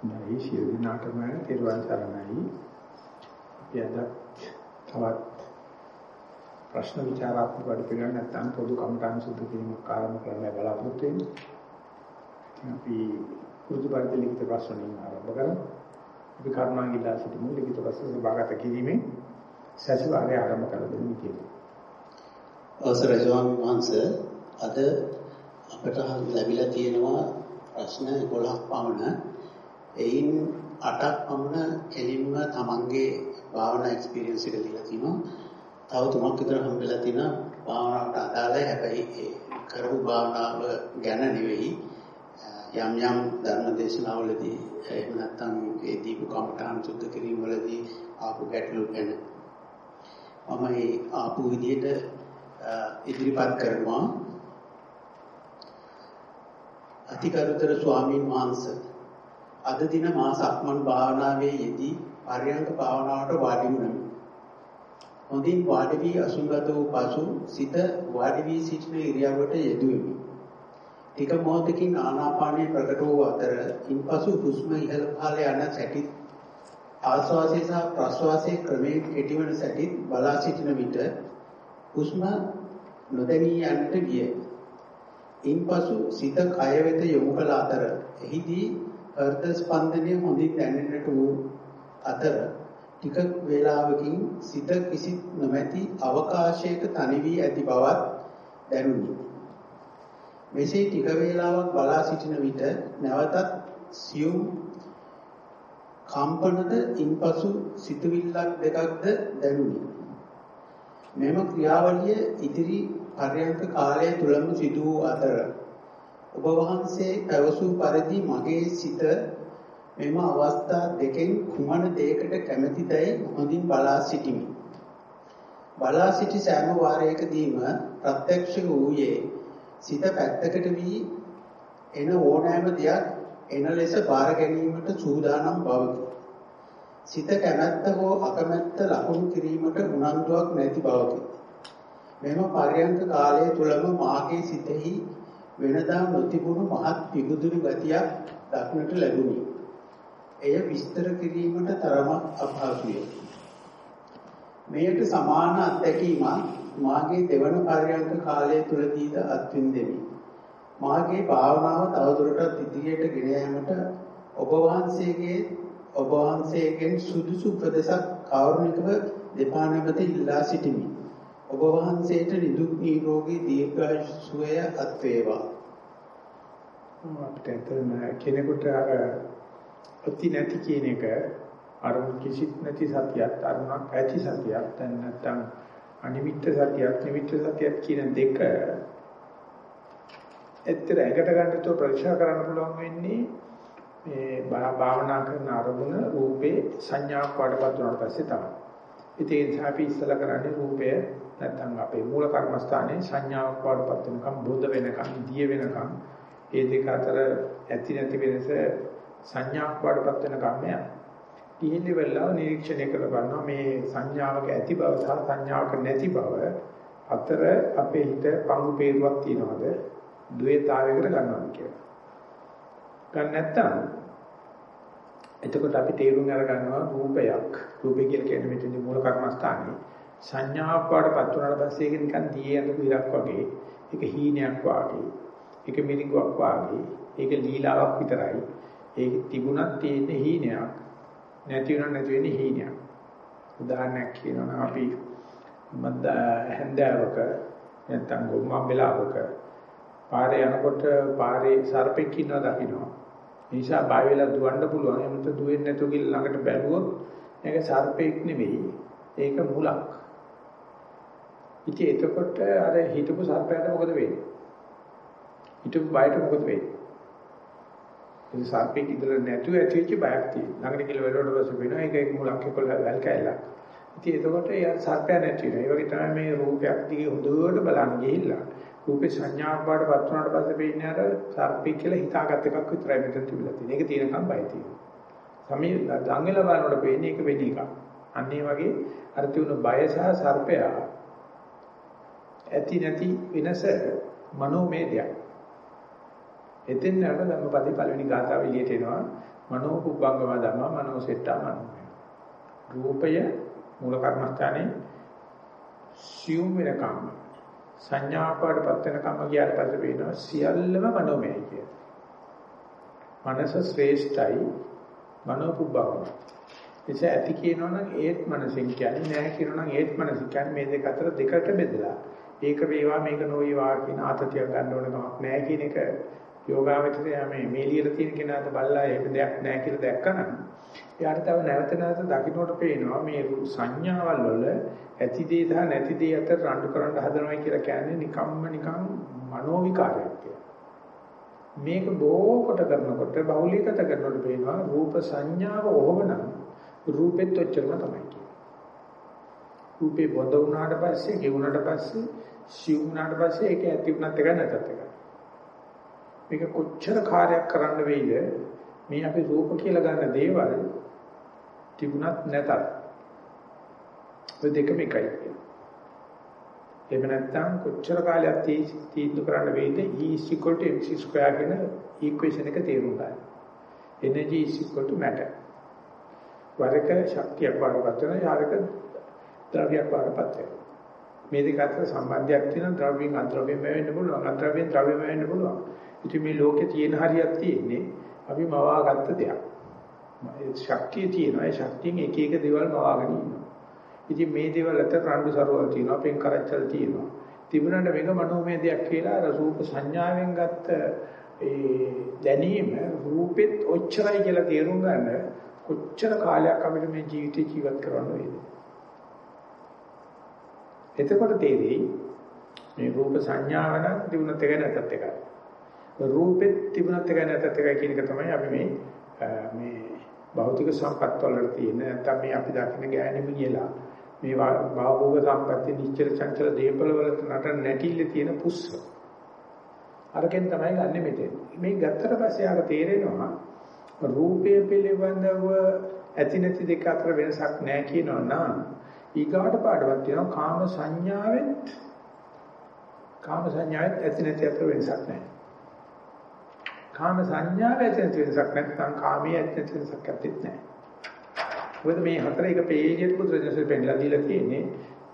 නැයි සියලු දිනාටම තිරුවන් සරණයි. අපි අද තවත් ප්‍රශ්න විචාරාත්මක වැඩ පිළිවෙල නැත්නම් පොදු කමටහන් සුදු කිරීමක් ආරම්භ කරන්න බලාපොරොත්තු වෙන්නේ. අපි පුරුදු පරිදි ලිඛිත ප්‍රශ්න වලින් ආරම්භ කරමු. අපි කරුණාගිලා සිටිමු ලිඛිත ප්‍රශ්න සභාගත කිරීමෙන් සැසිවාරය ආරම්භ කර දෙමු කියලා. අවසරයි ස්වාමීන් වහන්සේ අද අපට ලැබිලා තියෙනවා ප්‍රශ්න 11ක් පමණ එයින් 8ක් පමණ කෙලින්ම තමන්ගේ භාවනා එක්ස්පීරියන්ස් එක දීලා තිනවා. තව තුනක් විතර හම්බෙලා තිනවා භාවනාවට අදාළයි. හැබැයි ඒ කරපු භාවනාව ගැන නෙවෙයි යම් යම් ධර්ම දේශනාවලදී එහෙම නැත්නම් ඒ දීපු කමඨාන් සුද්ධ කිරීම වලදී ආපු ගැටලු ගැන මම මේ ආපු විදිහට ඉදිරිපත් කරනවා අතිකරුතර ස්වාමීන් වහන්සේ අද දින මා සක්මන් භාවනාවේ යෙදී පරයන්ක භාවනාවට වාඩි වුණෙමි. හොඳින් වාඩි වී අසුන්ගත වූ පසු සිත වාඩි වී සිටින ඉරියව්වට යෙදුවෙමි. ටික මොහොතකින් ආනාපානය ප්‍රකට වූ අතර ඉන්පසු හුස්ම ඉහළ පහළ යන සැටි ආශ්වාසය සහ ප්‍රශ්වාසයේ ක්‍රමයෙන් කෙටිවන සැටි බලා සිටින විට හුස්ම නොදැනී යන්නට ගිය. ඉන්පසු සිත කය වෙත යොමු කළ අතර එහිදී හෘද ස්පන්දනය හොඳින් දැනෙන්නට වූ අතර ටික වේලාවකින් සිත කිසි නොමැති අවකාශයක තනි වී ඇති බවත් දැනුනි. මෙසේ ටික වේලාවක් බලා සිටින විට නැවතත් සියුම් කම්පනද ඉන්පසු සිතුවිල්ලක් දෙකක්ද දැනුනි. මෙම ක්‍රියාවලිය ඉදිරි පර්යන්ක කාලය තුලම සිදු වූ අතර ඔබ වහන්සේ පැවසූ පරිදි මගේ සිත මෙම අවස්ථා දෙකෙන් කුමන දෙයකට කැමැතිදයි හොඳින් බලා සිටිමි. බලා සිටි සෑම වාරයකදීම ප්‍රත්‍යක්ෂ වූයේ සිත පැත්තකට වී එන ඕනෑම දෙයක් එන ලෙස බාර ගැනීමට සූදානම් බවකි. සිත කැමැත්ත හෝ අකමැත්ත ලකුණු කිරීමට උනන්දුවක් නැති බවකි. මෙම පර්යන්ක කාලය තුලම මාගේ සිතෙහි වෙනදා නොතිබුණු මහත් පිගුදුරු ගතියක් දක්නට ලැබුණි. එය විස්තර කිරීමට තරමක් අපහසුය. මෙයට සමාන අත්දැකීමක් මාගේ දෙවන පර්යන්ක කාලය තුලදීද අත්විඳෙමි. මාගේ භාවනාව තවදුරටත් ඉදිරියට ගෙන යාමට ඔබ වහන්සේගේ ඔබ වහන්සේගෙන් සුදුසු උපදේශක් කෞර්ණිකව දෙපා නැමැත ඉල්ලා සිටිමි. ඔබ වහන්සේට නිදුක් නිරෝගී දීර්ඝායුෂය අත් වේවා. අපිට ඇත්තම කෙනෙකුට අර ප්‍රති නැති කියන එක අරුණ කිසිත් නැති සතියක් අරුණක් ඇති සතියක් දැන් නැත්තම් අනිමිත්ත සතියක් නිමිත්ත සතියක් කියන දෙක ඇත්තට ඇඟට ගන්නතෝ පරීක්ෂා කරන්න පුළුවන් වෙන්නේ මේ භාවනා කරන අරමුණ රූපේ සංඥාවක් වඩපත් වුණාට පස්සේ තමයි. ඉතින් ඒ නිසා අපි ඉස්සලා කරන්නේ රූපය නැත්නම් අපේ මූල කර්මස්ථානයේ සංඥාවක් වඩපත් වෙනකම් බොඳ වෙනකම් දිය වෙනකම් ඒ දෙක අතර ඇති නැති වෙනස සංඥාවක් වඩපත් වෙනකම් යන. ඉහිලි වෙලාව නිරීක්ෂණය කරලා බලනවා මේ සංඥාවක ඇති බව සහ සංඥාවක නැති බව අතර අපේ හිත පංගු peerුවක් තියනවාද ද්වේතාවයකට ගන්නවද කියලා. ගන්න නැත්නම් එතකොට අපි තේරුම් අරගන්නවා රූපයක් රූපය කියලා කියන්නේ මෙතනදී මූල කර්මස්ථානේ සංඥාවක් වඩපත් වුණාට පස්සේ ඒක නිකන් දී යනකු ඉරක් වගේ. ඒක හීනයක් වගේ. ඒක මිරිඟුවක් වගේ. ඒක ලීලාවක් විතරයි. ඒක තිබුණත් තියෙන්නේ හීනයක්. නැති වුණා නැති වෙන්නේ හීනයක්. උදාහරණයක් කියනවා අපි මද්ද හැන්දෑවක නැත්නම් ගොම්මම් වෙලාවක පාරේ යනකොට පාරේ සර්පෙක් ඉන්නවා දකින්නවා නිසා බය වෙලා දුවන්න පුළුවන්. එහෙම නැත්නම් දුවෙන්නේ නැතුව ගිහ ළඟට බැලුවොත් මේක සර්පෙක් නෙවෙයි. ඒක මුලක්. ඉතින් එතකොට අර හිතපු සර්පයාට මොකද වෙන්නේ? හිතපු බයට මොකද වෙන්නේ? ඒ සර්පෙක් ඉදලා නැතුව ඇතිවෙච්ච බයක් තියෙනවා. ළඟට කියලා වෙලවට පස්සේ වෙනවා ඒක ඒක මුලක් එක්ක වැල් කැල්ලක්. ඉතින් එතකොට ඒ සර්පයා නැති වෙනවා. ඒ වගේ තමයි මේ රූපයක් දිගේ හොඳට බලන්න ගිහිල්ලා රූපේ සංඥාවක් වඩපත් වුණාට පස්සේ වෙන්නේ අර සර්පෙක් කියලා හිතාගත් එකක් විතරයි මෙතන තිබිලා තියෙන්නේ. ඒක තියෙනකම් බය තියෙනවා. සමී ළඟල බලනකොට වෙන්නේ ඒක වෙන එකක්. අන්න ඒ වගේ අර තියුණු බය සහ සර්පයා ඇති නැති වෙනස මනෝමය දෙයක්. එතෙන් නඩ ධම්මපදේ පළවෙනි ගාථාව එළියට එනවා. මනෝ පුබ්බංගම ධම්ම මනෝ සෙට්ටා මනෝ. රූපය මූල කර්මස්ථානේ සියුම් වෙනකම් සංඥාපවටපත් වෙනකම් ගියාට පස්සේ වෙනවා සියල්ලම මනෝමයයි කිය. මනස ශ්‍රේෂ්ඨයි මනෝ පුබ්බංගම. එසේ ඇති කියනවනම් ඒත් මනසින් කියන්නේ නැහැ කියනවනම් ඒත් මනසින් කියන්නේ මේ දෙක අතර දෙකට බෙදලා ඒක වේවා මේක නොවේවා කියන ආතතියක් ගන්න ඕන කමක් නැහැ කියන එක යෝගාවචරය මේ මේ ලියලා තියෙන කෙනාට බල්ලා එහෙම දෙයක් නැහැ කියලා දැක්කනම් එයාට තව නැවත නැවත දකින්නට පේනවා මේ සංඥාවල් වල ඇති දේ සහ නැති දේ අතර රණ්ඩු කරන්න හදනවා කියලා කියන්නේ නිකම්ම නිකම් මනෝ විකාරයක් කියලා. මේක බොහෝ කොට කරනකොට බහුලීගත කරනකොට පේනවා රූප සංඥාව ඔහොමනම් රූපෙත් ඔච්චරම තමයි කියන්නේ. රූපේ බොඳ වුණාට පස්සේ, ගෙවුණාට පස්සේ, සිව් වුණාට පස්සේ ඒක ඇති වුණත් එක නැතත් එකයි. මේක කොච්චර කාර්යයක් කරන්න වෙයිද මේ අපි රූප කියලා ගන්න දේවල් තිබුණත් නැතත් ඔය දෙකම එකයි එහෙම නැත්නම් කොච්චර කාලයක් තීන්දුව කරන්න වෙයිද E mc2 කියන ඉක්වේෂන් එක තේරුම් ගන්න. energy is equal to matter. වරක ශක්තියක් වඩපත් වෙන යාරක ද්‍රව්‍යයක් වඩපත් වෙනවා. මේ දෙක අතර සම්බන්ධයක් තියෙන ද්‍රව්‍යයෙන් අද්‍රව්‍යයෙන් වෙන්න පුළුවන් අද්‍රව්‍යයෙන් ද්‍රව්‍යයෙන් වෙන්න පුළුවන්. ඉතින් මේ ලෝකේ තියෙන හරියක් තියෙන්නේ අපි මවාගත්ත දෙයක්. ඒ ශක්තිය තියෙනවා. ඒ ශක්තියෙන් එක එක දේවල් මවාගෙන ඉන්නවා. ඉතින් මේ දේවල් අතර රණ්ඩු සරුවල් තියෙනවා, පෙන් කරච්චල් තියෙනවා. තිබුණාට මේක මනෝමය දෙයක් කියලා අර රූප සංඥාවෙන් ගත්ත ඒ දැනීම රූපෙත් ඔච්චරයි කියලා තේරුම් ගන්න කොච්චර කාලයක් අපිට මේ ජීවිතේ ජීවත් කරන්න වේද? එතකොට තේරෙයි මේ රූප සංඥාව නම් තිබුණත් එකයි නැතත් එකයි. රූපෙත් තිබුණත් එකයි නැතත් එකයි කියන එක තමයි අපි මේ මේ භෞතික සම්පත් වලට තියෙන නැත්නම් මේ අපි දකින්න ගෑණිම කියලා මේ භාවෝග සම්පatti නිශ්චල චංචල දීපල වල නටන නැටිල්ල තියෙන පුස්ස. අරකින් තමයි ගන්නෙ මෙතෙන්. මේ ගත්තට පස්සේ ආර තේරෙනවා රූපය පිළිබඳව ඇති නැති දෙක අතර වෙනසක් නැහැ කියනවා නම් ඊගාට පාඩවක් තියෙනවා කාම සංඥාවෙත් කාම සංඥාවෙත් ඇති නැති අතර වෙනසක් නැහැ. කාම සංඥාව ඇති නැති වෙනසක් නැත්නම් කාමයේ ඇති නැති වෙනසක් ඇත්තෙත් නැහැ. මොකද මේ හතර එක පේජියක් පුදුරජනසේ පෙන්නලා දීලා තියෙන්නේ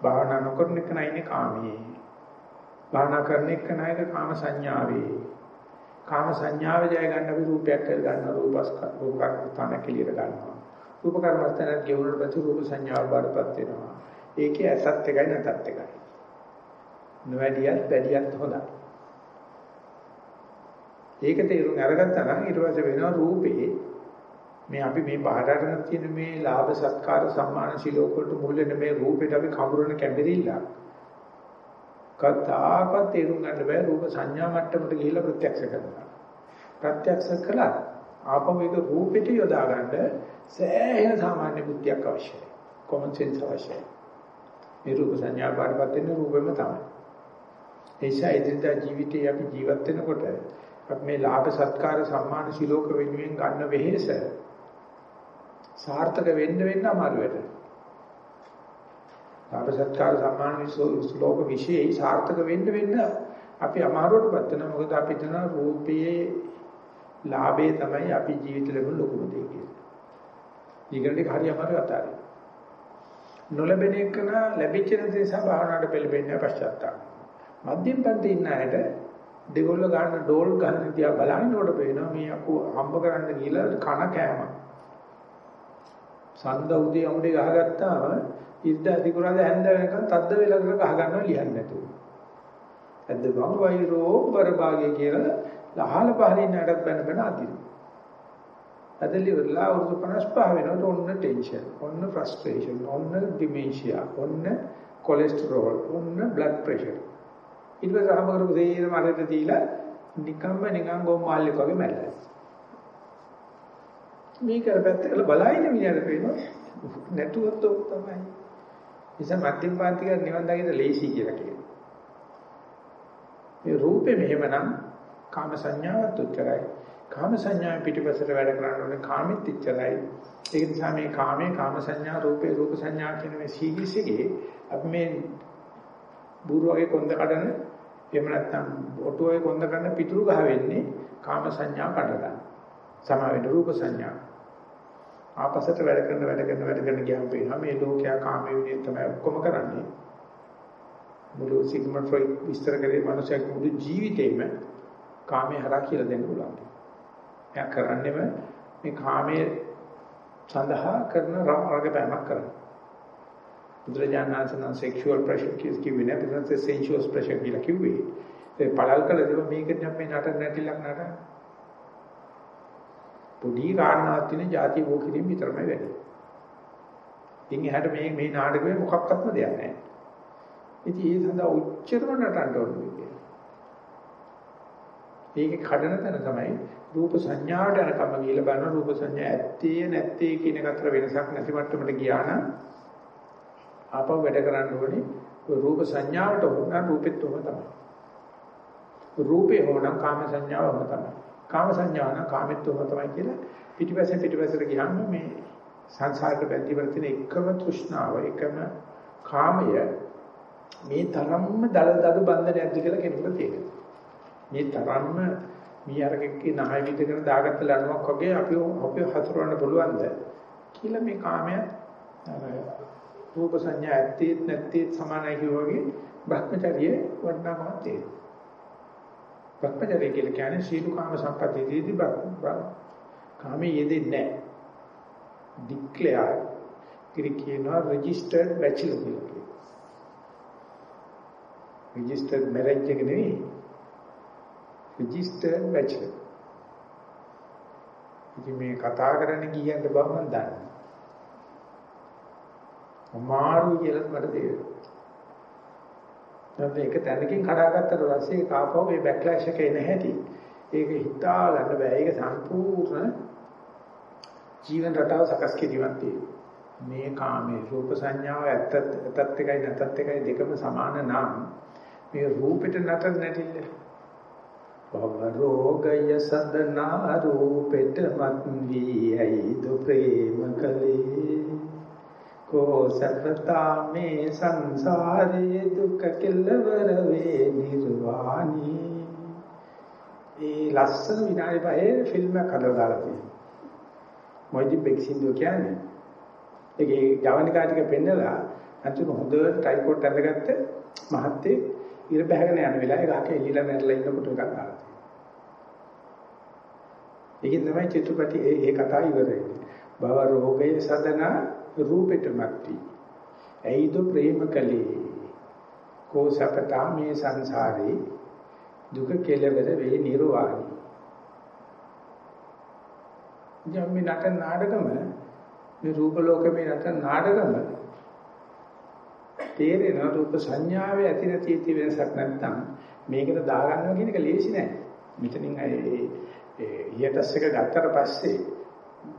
භාවනා නොකරන එක නයිනේ කාමයේ. භාවනා කරන එක නයික කාම සංඥාවේ. කාම සංඥාව ජය ගන්න අපි රූපයක් කියලා ගන්න රූපස් රූපකර්මස්ථාන කෙලියට ගන්නවා. රූප කර්මස්ථානත් ගෙවුනට පස්සේ රූප සංඥාව බාරපත් වෙනවා. ඒකේ ඇසත් එකයි නැතත් එකයි. නොවැඩියත් වැඩියත් හොඳයි. ඒක තේරුම් අරගත්තා නම් ඊට පස්සේ වෙනවා රූපේ මේ අපි මේ බාහිර අරගෙන තියෙන මේ ලාභ සත්කාර සම්මාන සිලෝක වලට මුල් වෙන මේ රූපෙට අපි කඹරන කැඹිරිල්ල කතාකත් තේරුම් ගන්න බෑ රූප සංඥා මට්ටමට ගිහිල්ලා ප්‍රත්‍යක්ෂ කරනවා ප්‍රත්‍යක්ෂ කළා ආපහු ඒක රූපෙට යොදා ගන්න සෑහෙන සාමාන්‍ය බුද්ධියක් අවශ්‍යයි. Common sense අවශ්‍යයි. මේ රූප සංඥා බාරපත් වෙන රූපෙම තමයි. ඒසයි ඉදිරියට ජීවිතේ අපි ජීවත් වෙනකොට අපි මේ ලාභ සත්කාර සම්මාන සිලෝක වෙනුවෙන් ගන්න වෙහෙස සාර්ථක වෙන්න වෙන්න අමාරු වෙට. ලාභ සත්කාර සම්මාන සිලෝක විශේෂයි සාර්ථක වෙන්න වෙන්න අපි අමාරුවටපත් වෙනවා. මොකද අපි තන රූපයේ ලාභේ තමයි අපි ජීවිත ලැබුණු ලොකුම දේ කියන්නේ. ඊගොල්ලෝ හරි අමාරු අතාරින්. නොලැබෙන එක ලැබිච්ච නිසා භාවනාවට පෙළඹෙන්නේ පශ්චාත්තාප. මධ්‍යම පන්ති ඉන්න අයට දෙගොල්ල ගන්න ඩෝල් ගන්න තියා බලනකොට පේනවා මේ අකෝ හම්බ කරන්න ගිහලා කන කෑම. සඳ උදේ අමුඩේ ගහගත්තාම ඉද්ද අධිකුරාද හැන්ද වෙනකන් තද්ද වෙලා කර ගහ ගන්නවා ලියන්නේ නැතුව. ඇද්ද බං වෛරෝ බරභාගය කියලා ලහල පහලින් නඩත් බැන බැන අදින. අදලි වලා වරුදු 55 වෙනකොට ඔන්න ටෙන්ෂන්, ඔන්න ෆ්‍රස්ට්‍රේෂන්, ඔන්න ඩිමෙන්ෂියා, ඔන්න කොලෙස්ටරෝල්, ඔන්න බ්ලඩ් ප්‍රෙෂර්. ඊට පස්සේ අහම කරපු දෙයම අරට දීලා නිකම්ම නිකන් ගොම් මාල්ලෙක් වගේ මැරලා. මේ කරපැත්ත කළ බලයිනේ මිනිහට පේනවා නැතුවත් ඔක් තමයි. නිසා මධ්‍යම පාන්තික නිවන් දකින්න ලේසි කියලා කියනවා. මේ රූපේ මෙහෙමනම් කාම සංඥාවත් උච්චරයි. කාම සංඥාවෙන් පිටිපස්සට වැඩ කරන්න ඕනේ කාමෙත් ඉච්චරයි. ඒක නිසා මේ කාමයේ කාම සංඥා රූපේ රූප සංඥා කියන මේ සීගිස් එකේ අපි මේ බూరు වගේ කොන්ද කඩන එහෙම නැත්නම් ඔටුවේ කොන්ද කඩන පිටුරු ගහ වෙන්නේ කාම සංඥා කඩ ගන්න. සමා වෙන රූප සංඥා. ආපසට වැඩ කරන වැඩ කරන වැඩ කරන ගියාම පේනවා මේ ලෝකයා කාම විනය තමයි ඔක්කොම කරන්නේ. මුළු සිග්මන්ඩ් ෆ්‍රොයිඩ් විස්තර කරේ මනුස්සයෙක් මුළු ජීවිතේම කාමයේ හරහා කියලා දෙන්න පුළුවන්. එයා කරන්නේම මේ කාමයේ සඳහා කරන රාගපෑමක් කරනවා. බුදුරජාණන් වහන්සේ sexual pressure කිව්වේ නෑ බුදුරජාණන් sensuous pressure කියලා කිව්වේ. ඒ පළල් කළ දේ මේක නම් මේ නටන නැටිලක් නටන. පොඩි කාරණාවක් තියෙන ಜಾති වෝකිරීම විතරමයි වැඩි. ඉතින් එහාට මේ මේ නාටකෙ මොකක්වත්ම දෙයක් නෑ. ඉතින් ඒ සඳහා උච්චරම නටන්න ඕනේ කියලා. ඒකේ කඩන තැන තමයි රූප සංඥාවට යනකම් ගිහිල්ලා බලන රූප සංඥා ඇත්තේ නැත්තේ කියන එක අතර වෙනසක් නැති මට්ටමට ගියා නම් ආපහු වැඩ කරන්න ඕනේ රූප සංඥාවට උනන රූපෙත් උම තමයි. රූපේ හොනම් කාම සංඥාවම තමයි. කාම සංඥාව නම් කාමෙත් උම තමයි කියලා පිටිපස්සෙන් පිටිපස්සට ගියාම මේ සංසාරට බැඳි වර්තින එකම තෘෂ්ණාව එකම කාමය මේ තරම්ම දල දඩු බන්ධ නැද්ද කියලා කෙනෙකුට තේරෙනවා. මේ තරම්ම මීයරකෙක්ගේ නහය විදගෙන දාගත්ත ලණුවක් වගේ අපි අපි හසුරවන්න පුළුවන්ද කියලා මේ කාමය රූප සංඥා ඇත්තේත් නැත්තේත් සමානයි කියවගේ භ්‍රමචර්යයේ වර්ණකමක් තියෙනවා. භ්‍රමචර්ය කියලා කියන්නේ සීල කාම සම්පතියේදී කාමයේ යෙදෙන්නේ නැහැ. ඩික්ලෙයාර් කිරි කියනවා රෙජිස්ටර්ඩ් බැචලර් කියලා. රෙජිස්ටර්ඩ් මැරේජ් එක නෙවෙයි. Registered bachelor. ඉතින් මේ කතා කරන්න ගියන්ට බව මම දන්නවා. අමාරුයි කියලා මට තේරෙනවා. නැත්නම් ඒක තැනකින් කඩාගත්තට පස්සේ කාපව මේ බෑක්ලෑෂ් එක එන හැටි. ඒක හිතා ගන්න බෑ. ඒක සම්පූර්ණ ජීවන රටාව සකස් කිරීමක් තියෙනවා. මේ කාමයේ රූප සංඥාව ඇත්ත ඇත්තත් එකයි නැත්තත් එකයි දෙකම සමාන නම් මේ රූපෙට නතර නැතිල භව රෝගය සදනා රූපෙට මත් වී ඇයි දු ප්‍රේම කලේ කෝ සත්තා මේ සංසාරේ දුක කෙලවර වේ නිර්වාණී? ඒ ලස්සන විනාඩි පහේ ෆිල්ම් එකක් හදලා දාලා තියෙනවා. මොයිදි බෙක්සින්දෝ කියන්නේ? ඒකේ ජවනිකා ටික පෙන්නලා අන්තිම හොඳට ටයිකෝට් ඇඳගත්ත මහත්තයෙක් ඉර බහගෙන යන වෙලාවේ ගහක එළිලා මැරලා ඉන්නකොට එකක් දාලා තියෙනවා. ඒකෙන් තමයි චිත්‍රපටි ඒ ඒ කතාව ඉවර වෙන්නේ. භව රෝගයේ සදනා රූපෙට මැටි. ඇයිද ප්‍රේම කලේ. කෝසපතා මේ සංසාරේ දුක කෙලවර වේ නිර්වාණි. ජම්මි නටන නාටකම මේ රූප ලෝකේ නටන නාටකම තේරෙන රූප සංඥාවේ ඇති නැති ඇති වෙනසක් නැත්නම් මේකට දාගන්නවා කියන එක ලේසි නෑ. මෙතනින් ඒ ඊයටස් එක ගත්තට පස්සේ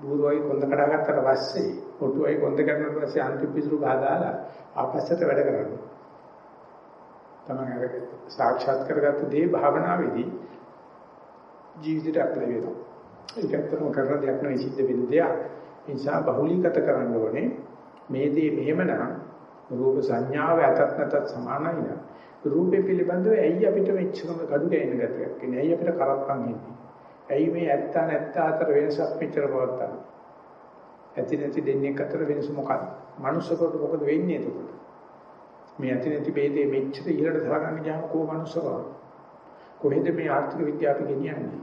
බුරුවයි කොන්ද කඩා ගත්තට පස්සේ ඔටුවයි කොන්ද කරනකොට පස්සේ අන්තිම පිසුරු ගහ දාලා ආපස්සට වැඩ කරනවා. තමයි අර සාක්ෂාත් කරගත්ත දේ භාවනාවේදී ජීවිතයට අපලයි වෙනවා. ඒක ඇත්තටම කරන දෙයක් නෙවෙයි සිද්ධ වෙන දෙයක්. ඒ නිසා බහුලීගත කරන්න ඕනේ. මේ දේ මෙහෙමනම් රූප සංඥාව ඇතත් නැතත් සමානයි නේද? රූපේ පිළිබඳව ඇයි අපිට මෙච්චරම gadu ගැහෙන ගතියක් ඉන්නේ? ඇයි අපිට කරප්පන් ඉන්නේ? ඇයි මේ ඇත්ත නැත්ත අතර වෙනසක් මෙච්චර පවත්තන්නේ? ඇති නැති දෙන්නේ අතර වෙනස මොකක්ද? මනුස්සකට මොකද වෙන්නේ එතකොට? මේ ඇති නැති ભેදේ මෙච්චර ඉහළට දාගන්න ගියාම කෝ මනුස්සකව? කොහෙද මේ ආර්ථික විද්‍යාව ගෙනියන්නේ?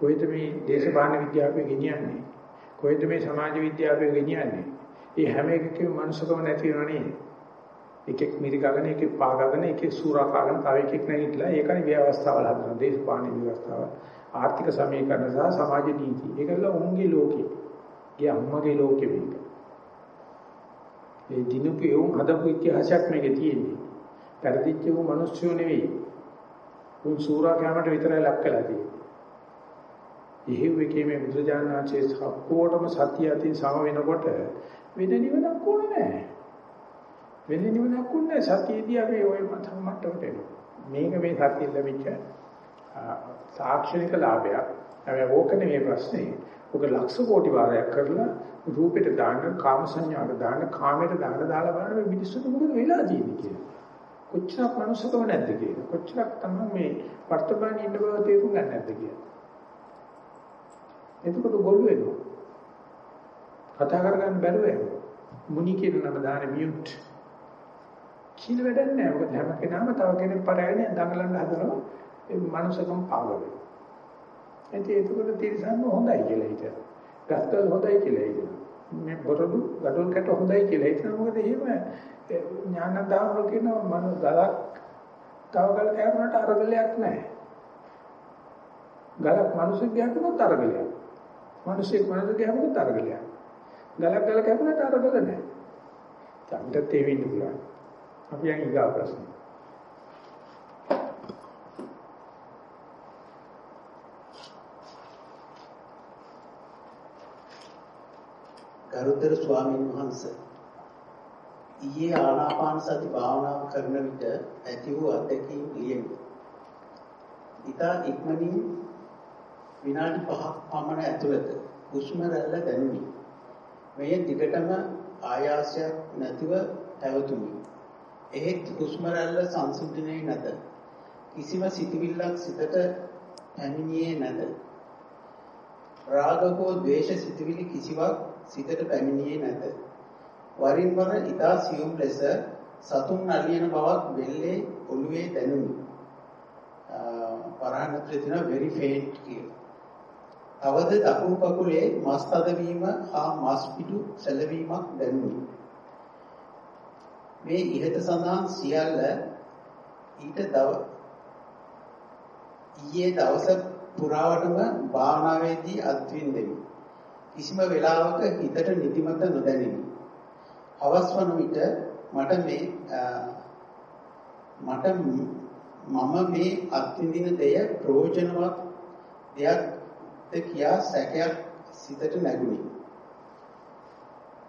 කොහෙද මේ දේශපාලන විද්‍යාව ගෙනියන්නේ? කොහෙද මේ සමාජ විද්‍යාව ගෙනියන්නේ? ඒ හැම එකකම මනුස්සකම නැති වෙනව නේද? එකෙක් මිරිකගෙන එකෙක් පාගගෙන එකෙක් සූරාකාගෙන තව එකෙක් නැගිටලා ඒකයි ව්‍යවස්ථාවල හදන දේශපාලන ව්‍යවස්ථාව ආර්ථික සමීකරණ සහ සමාජ නීති. ඒකල උන්ගේ ලෝකේ. ගේ අම්මගේ ලෝකෙ මේක. ඒ දිනුපේ උන් හදපු ඉතිහාසයක් මේකේ තියෙන්නේ. පෙරදිච්ච උන් මිනිස්සු නෙවෙයි. උන් සූරා කැමරට විතරයි ලක් කළා තියෙන්නේ. ඉහිව් එකේ මේ බුදුජානක ආචේ සක්කෝටම සත්‍ය අතින් සම වෙනකොට වෙන නිවනක් ඕනේ නැහැ. වෙන නිවනක් ඕනේ සතියේදී අපි ওই මට්ටමට එනවා. මේක මේ සතිය ලැබිච්ච සාක්ෂණික ලාභයක්. හැබැයි ඕක නෙමෙයි ප්‍රශ්නේ. ඔක ලක්ෂ කෝටි වාරයක් කරලා රූපෙට දාන්න, කාම සංඥාට දාන්න, කාමයට දාන්න දාලා බලන්න මිනිස්සුන්ට මොකද වෙලා තියෙන්නේ කියලා. කොච්චරක් මනුස්සකම නැද්ද කියලා. කොච්චරක් තමයි මේ වර්තමානයේ ඉන්න බව තේරුම් ගන්න නැද්ද කියලා. එතකොට ගොළු වෙනවා. කතා කරගන්න බැරුව යනවා. මුනි කියන නම දාන මියුට්. කීල වැඩක් නැහැ. මොකද හැම කෙනාම තව කෙනෙක් පරායනේ දඟලන්න හදනවා. ඒ මනුස්සකම් පාග වෙනවා. එතකොට එතකොට තිරසන්න හොඳයි කියලා හිතනවා. ගස්කල් හොඳයි කියලා හිතනවා. මේ බොරළු gadol කැට හොඳයි කියලා හිතනවා. මොකද එහෙම ඥානදාමල කියනවා මන ගලක් තව ගලක් හැරුණාට අරගලයක් නැහැ. ගලක් මිනිස්සුක් ගහනකොට අරගලයක්. මිනිස්සෙක් මිනිස්සුක් ගහනකොට අරගලයක්. ගලක් ගලක් හැරුණාට අරගල නැහැ. අපිටත් ඒ වෙන්න පුළුවන්. අපි යන් ඊගා ප්‍රශ්න. ගරුතර ස්වාමීන් වහන්සේ ඊයේ ආනාපාන සති භාවනාව කරන විට ඇති වූ අත්දැකීම් ලියමි. ඊතා ඉක්මනින් විනාඩි 5ක් පමණ ඇතුළත හුස්ම රැල්ල දැනුනි. මෙය දිගටම ආයාසයක් නැතිව පැවතුනි. එහෙත් හුස්ම රැල්ල සංසිඳුනේ නැත. කිසිම සිතවිල්ලක් සිතට පැමිණියේ නැත. රාග හෝ ද්වේෂ සිතවිලි කිසිවක් සිතට පැමිණියේ නැත. වරින් වර ඊතා සියුම් ලෙස සතුන් නලියන බවක් වෙල්ලේ ඔළුවේ දැනුනි. පරාණත්‍රය තියෙන very faint කියලා. තවද දකුණු කකුලේ මස් තදවීම හා මස් පිටු සැලවීමක් දැනුනි. මේ ඉහත සඳහන් සියල්ල ඊට දව ඊයේ දවස පුරාවටම භාවනාවේදී අත්විඳෙමි. කිසිම වෙලාවක හිතට නිදිමත නොදැනිනි. හවස් වන විට මට මේ මට මම මේ අත්විඳින දෙය ප්‍රයෝජනවත් දෙයක්ද කියා සැකයක් සිතට නැගුණි.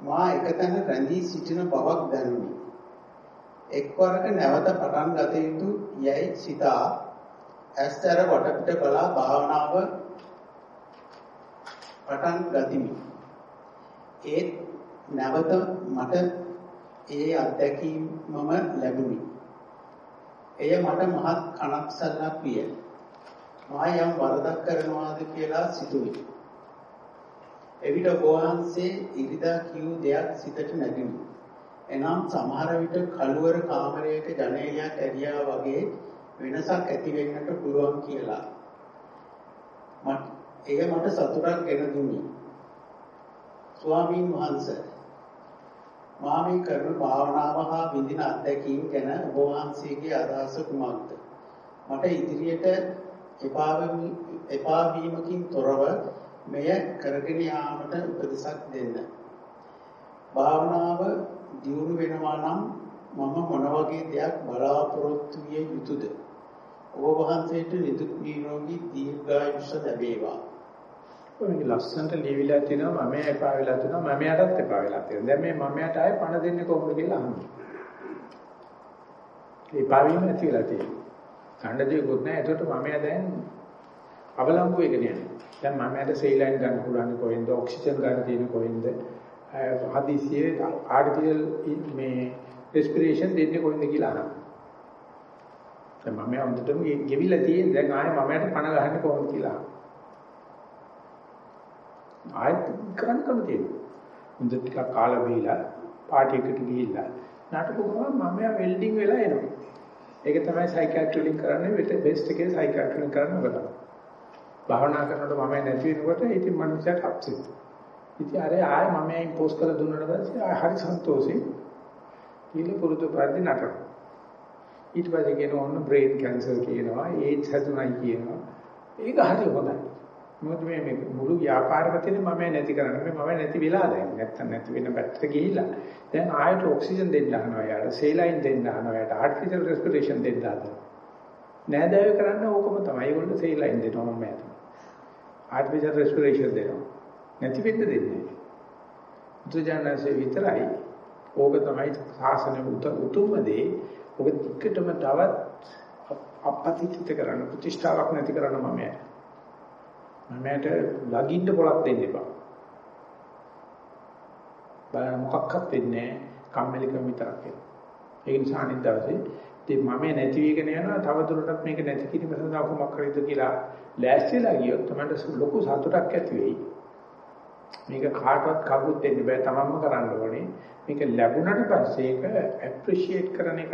මා එකතැන රැඳී සිටින බවක් දැනුනි. එක්වරක නැවත පටන් ගත යුතු යයි සිතා ඇස්තර වටපිට බලා භාවනාව පටන් ගතිමි. ඒත් නැවත මට ඒ අත්දැකීමම ලැබුණි. එය මට මහත් කනක්සල්ලක් විය. මා යම් වරදක් කරනවාද කියලා සිතුනි. එවිට වහන්සේ ඉරිදා කියූ දෙයක් සිතට නැගිනි. එනම් සමහර විට කළුවර කාමරයක ජනේලයක් ඇරියා වගේ වෙනසක් ඇති වෙන්නට පුළුවන් කියලා. මට එය මට සතුටක් ගෙන දුන්නි. ස්වාමීන් වහන්සේ මා මේ කරන භාවනාව හා විඳින අත්දැකීම් ගැන ඔබ වහන්සේගේ අදහස කුමක්ද? මට ඉදිරියට එපා වීමකින් තොරව මෙය කරගෙන යාමට උපදෙසක් දෙන්න. භාවනාව දියුණු වෙනවා නම් මම මොන වගේ දෙයක් බලාපොරොත්තු විය යුතුද? ඔබ වහන්සේට නිදුක් නිරෝගී දීර්ඝායුෂ ලැබේවා. මේක ලස්සනට ලියවිලා තිනවා මම එපා වෙලා තිනවා මම යටත් එපා වෙලා තියෙනවා. දැන් මේ මම යට ආයේ පණ දෙන්නේ කොහොමද කියලා අහන්නේ. ඒ පාවීම ඇති වෙලා තියෙනවා. ඡණ්ඩදියකුත් නැහැ. ඒකට මම දැන් අවලංගු වෙගෙන යනවා. දැන් මම යට සේලයින් ගන්න පුළුවන් කොහෙන්ද ඔක්සිජන් ගන්න තියෙන කොහෙන්ද හදිසියේ ආර්ටිෆිෂල් මේ රෙස්පිරේෂන් දෙන්නේ කොහෙන්ද කියලා අහනවා. දැන් මම හොඳටම ගෙවිලා තියෙන දැන් ආයේ මම යට පණ ගහන්නේ කොහොමද කියලා අහනවා. ආයෙත් කරන්න කම තියෙනවා. හොඳ ටිකක් කාලා බීලා පාටි එකට ගිහිල්ලා නටපු ගමන් මම යා වෙල්ඩින් වෙලා එනවා. ඒක තමයි සයිකියාට්‍රිලින් කරන්නේ වෙත බෙස්ට් එකේ සයිකියාට්‍රිලින් කරන එක තමයි. භාවනා කරනකොට මම නැති වෙනකොට ඉතින් මනුස්සයට අප්සෙට්. ඉතින් අර ආයෙ මම යා ඉම්පෝස් කරලා දුන්නාට පස්සේ ආයෙ හරි සන්තෝෂෙයි. ඊළඟ පුරුදු පරිදි නටනවා. ඊට පස්සේ කියනවා ඔන්න බ්‍රේන් කැන්සර් කියනවා, ඒඩ්ස් හැදුනයි කියනවා. ඒක හරි හොඳයි. මොකද මේ මේ මුළු ව්‍යාපාරෙම තියෙන මම නැති කරන්නේ. මේ මම නැති වෙලා දැන් නැත්තම් නැති වෙන පැත්තට ගිහිල්ලා දැන් ආයෙත් ඔක්සිජන් දෙන්න හනවා යාට සේලයින් දෙන්න හනවා යාට ආර්ටිෆිෂල් රෙස්පිරේෂන් දෙන්න හදනවා නෑදෑයෝ කරන්න ඕකම තමයි. ඒගොල්ලෝ සේලයින් දෙනවා මම යට ආර්ටිෆිෂල් රෙස්පිරේෂන් දෙනවා. නැති වෙන්න දෙන්නේ බුදුජානකසේ විතරයි ඕක තමයි සාසන උතුම්ම දේ. ඔක ටිකටම තවත් අපපතිත කරන්න ප්‍රතිෂ්ඨාවක් නැති කරන්න මම යට. මමයට ලගින්න පොලක් දෙන්න එපා. බලන්න මොකක්වත් වෙන්නේ නැහැ. කම්මැලිකම විතරක් එනවා. ඒ නිසා අනිත් දවසේ ඉතින් මම නැති වෙගෙන යනවා තව දුරටත් මේක නැති කිරීම සඳහා කොමක් කරයිද කියලා ලෑස්තිලා ගියොත් තමයි ලොකු සතුටක් ඇති වෙයි. මේක කාටවත් කවුරුත් දෙන්න බෑ තමන්ම කරන්න ඕනේ. මේක ලැබුණට පස්සේ ඒක ඇප්‍රීෂিয়েට් කරන එක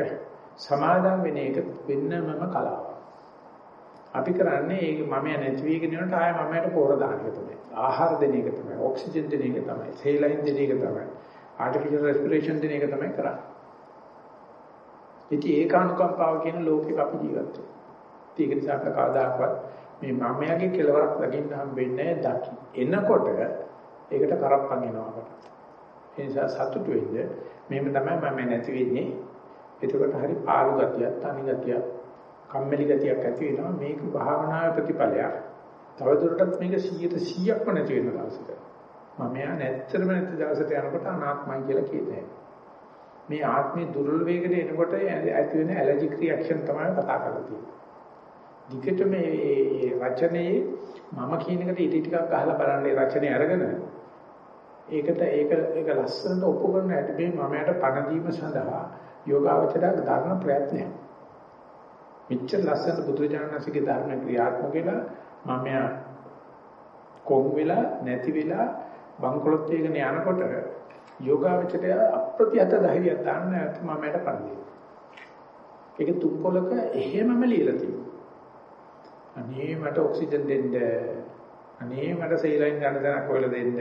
සමාදම් වෙන එක වෙන්නමම කලාව. අපි කරන්නේ ඒක මම නැති වීගෙන යනට ආය මමයට පොර දාන එක තමයි. ආහාර දෙන එක තමයි. ඔක්සිජන් දෙන එක තමයි. සේලයින් දෙන එක තමයි. ආටිෆිෂල් රෙස්පිරේෂන් දෙන එක තමයි කරන්නේ. ඉතින් ඒකානුකම්පාව කියන ලෝකෙක අපි ජීවත් වෙනවා. ඒක නිසා අපට කවදාකවත් මේ මමයාගේ කෙලවරක් දකින්න හම්බෙන්නේ නැහැ. එනකොට ඒකට කරප්පන් එනවා අපට. ඒ නිසා සතුටු වෙන්න මෙහෙම තමයි මම නැති වෙන්නේ. එතකොට හරි පාළු ගතියක්, තනි ගතියක්, කම්මැලි ගතියක් ඇති වෙනවා. මේක භාවනාවේ ප්‍රතිඵලයක්. තවදුරටත් මේක 100%ක්ම නැති වෙන දවසක. මම යා නැත්තරම නැති දවසට යනකොට අනාත්මයි කියලා කියන්නේ. මේ ආත්මේ දුර්වල වේගන එනකොට ඇති වෙන ඇලර්ජික් රියැක්ෂන් තමයි කතා කරලා තියෙන්නේ. දිගට මේ රචනයේ මම කියන එකට ඉටි ටිකක් ගහලා බලන්නේ රචනය අරගෙන ඒකට ඒක ඒක ලස්සනට ඔප්පු කරන හැටි මේ මමයට පණ දීම සඳහා යෝගාවචරයක් ධර්ම ප්‍රයත්නයක්. මෙච්චර ලස්සන බුදුරජාණන්සේගේ ධර්ම ක්‍රියාත්මක වෙලා මමයා කොම් වෙලා නැති වෙලා බංකොලොත් වේගන යනකොට යෝගාවචරය අප්‍රතිහත ධෛර්යයක් දාන්න නැත්නම් මමයට පණ දෙනවා. ඒක තුප්පලක එහෙමම ලියලා තියෙනවා. අනේ මට ඔක්සිජන් දෙන්න. අනේ මට සීලෙන් ගන්න දණක් හොයලා දෙන්න.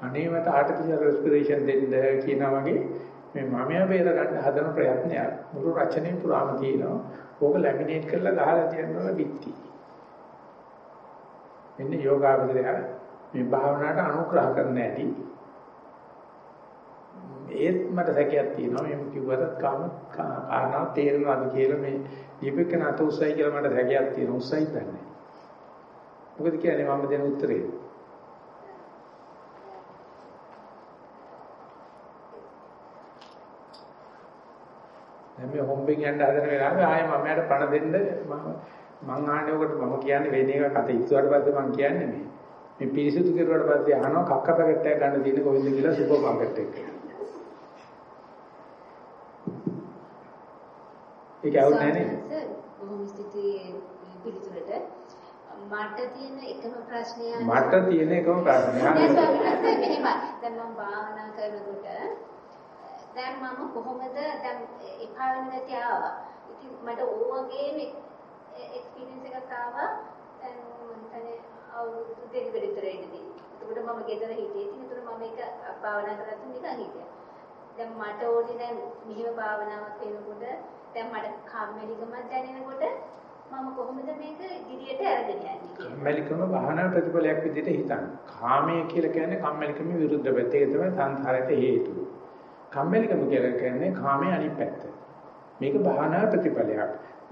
අනේ මට ආටිෆිෂල් රෙස්පිරේෂන් දෙන්න කියනා වගේ මේ මමයා බේර ගන්න හදන ප්‍රයත්නයක් මුළු රචනයේ පුරාම තියෙනවා. ඕක ලැමිනේට් කරලා ගහලා තියනවා බිත්ති. එන්නේ යෝගාවචරය මේ භාවනාවට අනුග්‍රහ කරන්න ඇති. ඒත් මට සැකයක් තියෙනවා මේ කිව්වට කාම කාරණා තේරෙනවද කියලා මේ දීපක නත උසයි කියලා මට හැකියාවක් තියෙනවා උසයි දන්නේ. මොකද කියන්නේ මම දෙන උත්තරේ. දැන් මේ හොම්බෙන් යන්න හදන වෙලාවේ ආයෙ මම යට පණ දෙන්න මම මං ආන්නේ ඔකට මම කියන්නේ වෙන එක කත ඉස්සුවට පස්සේ මං කියන්නේ මේ. මේ පිරිසිදු කරුවාට පස්සේ අහනවා කක්ක පැකට් එකක් ගන්න තියෙන්නේ කොහෙන්ද කියලා සුපර් මාකට් එකේ. ඒක ඇහුන්නේ නැහැ නේද? බොහොම ස්තුතියි පිළිතුරට. මට තියෙන එකම ප්‍රශ්නය මට තියෙන එකම ප්‍රශ්නය. මෙහෙම දැන් මම භාවනා කරනකොට දැන් මම කොහොමද දැන් එපා වෙන නැති ආවා. ඉතින් මට ඕවගේම එක්ස්පීරියන්ස් එකක් ආවා. දැන් මම හිතන්නේ අවුරුදු දෙක විතර ඉඳි. එතකොට මම ගෙදර හිටියේ. ඉතින් එතකොට මම ඒක භාවනා කරලා නිකන් හිටියා. දැන් මට ඕනේ දැන් මෙහෙම භාවනාවක් වෙනකොට දැන් මට කම්මැලිකමක් දැනෙනකොට මම කොහොමද මේක ඉදිරියට අරගෙන යන්නේ කියලා. කම්මැලිකම වහන ප්‍රතිඵලයක් විදිහට හිතන්න. කාමය කියලා කියන්නේ කම්මැලිකම විරුද්ධ පැත්ත. ඒක තමයි සංසාරයට හේතුව. කම්මැලිකම කියලා කියන්නේ කාමයේ අනිත් පැත්ත. මේක භාවනා ප්‍රතිඵලයක්.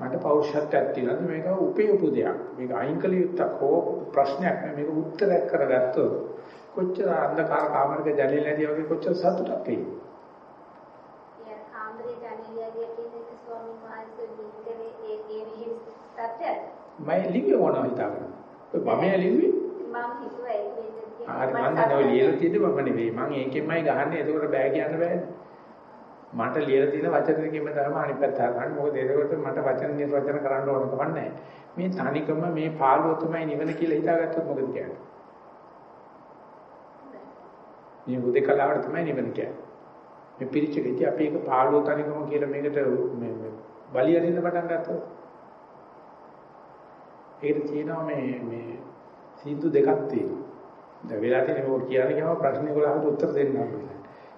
මට පෞරුෂත්වයක් තියෙනවා මේක උපයපු දෙයක්. මේක අයින් කළ යුත්තක් හෝ ප්‍රශ්නයක් නෙමෙයි මේක උත්තරයක් කරගත්තොත් කොච්චර අන්ධකාර කාමරක නැති වගේ කොච්චර සතුටක් එයි. මම ලිව්වේ මොනවද හිතාගෙන. ඔය මමයා ලිව්වේ? මම හිතුවා ඒක හරි මම දන්නේ ඔය ලියලා තියෙන්නේ මම නෙවෙයි. මම ඒකෙන්මයි ගහන්නේ. එතකොට බෑ කියන්න බෑනේ. මට ලියලා තියෙන වචන දෙකෙන්ම තමයි අනිත් පැත්ත ගන්න. මොකද එතකොට මට වචන නිර්වචන කරන්න ඕන කමක් නැහැ. මේ තනිකම මේ පාළුව තමයි නිවන කියලා හිතාගත්තොත් මොකද කියන්නේ? මේ උදේකලාවට තමයි නිවන කියන්නේ. මේ පිරිච්ච ගෙති අපි ඒක පාළුව තනිකම කියලා මේකට මේ බලියරින්න පටන් ගත්තොත් ඒකට තියෙනවා මේ මේ සින්දු දෙකක් තියෙනවා. දැන් වෙලා තියෙන මොකක් කියන්නේ කියම ප්‍රශ්නේ වලට උත්තර දෙන්න ඕනේ.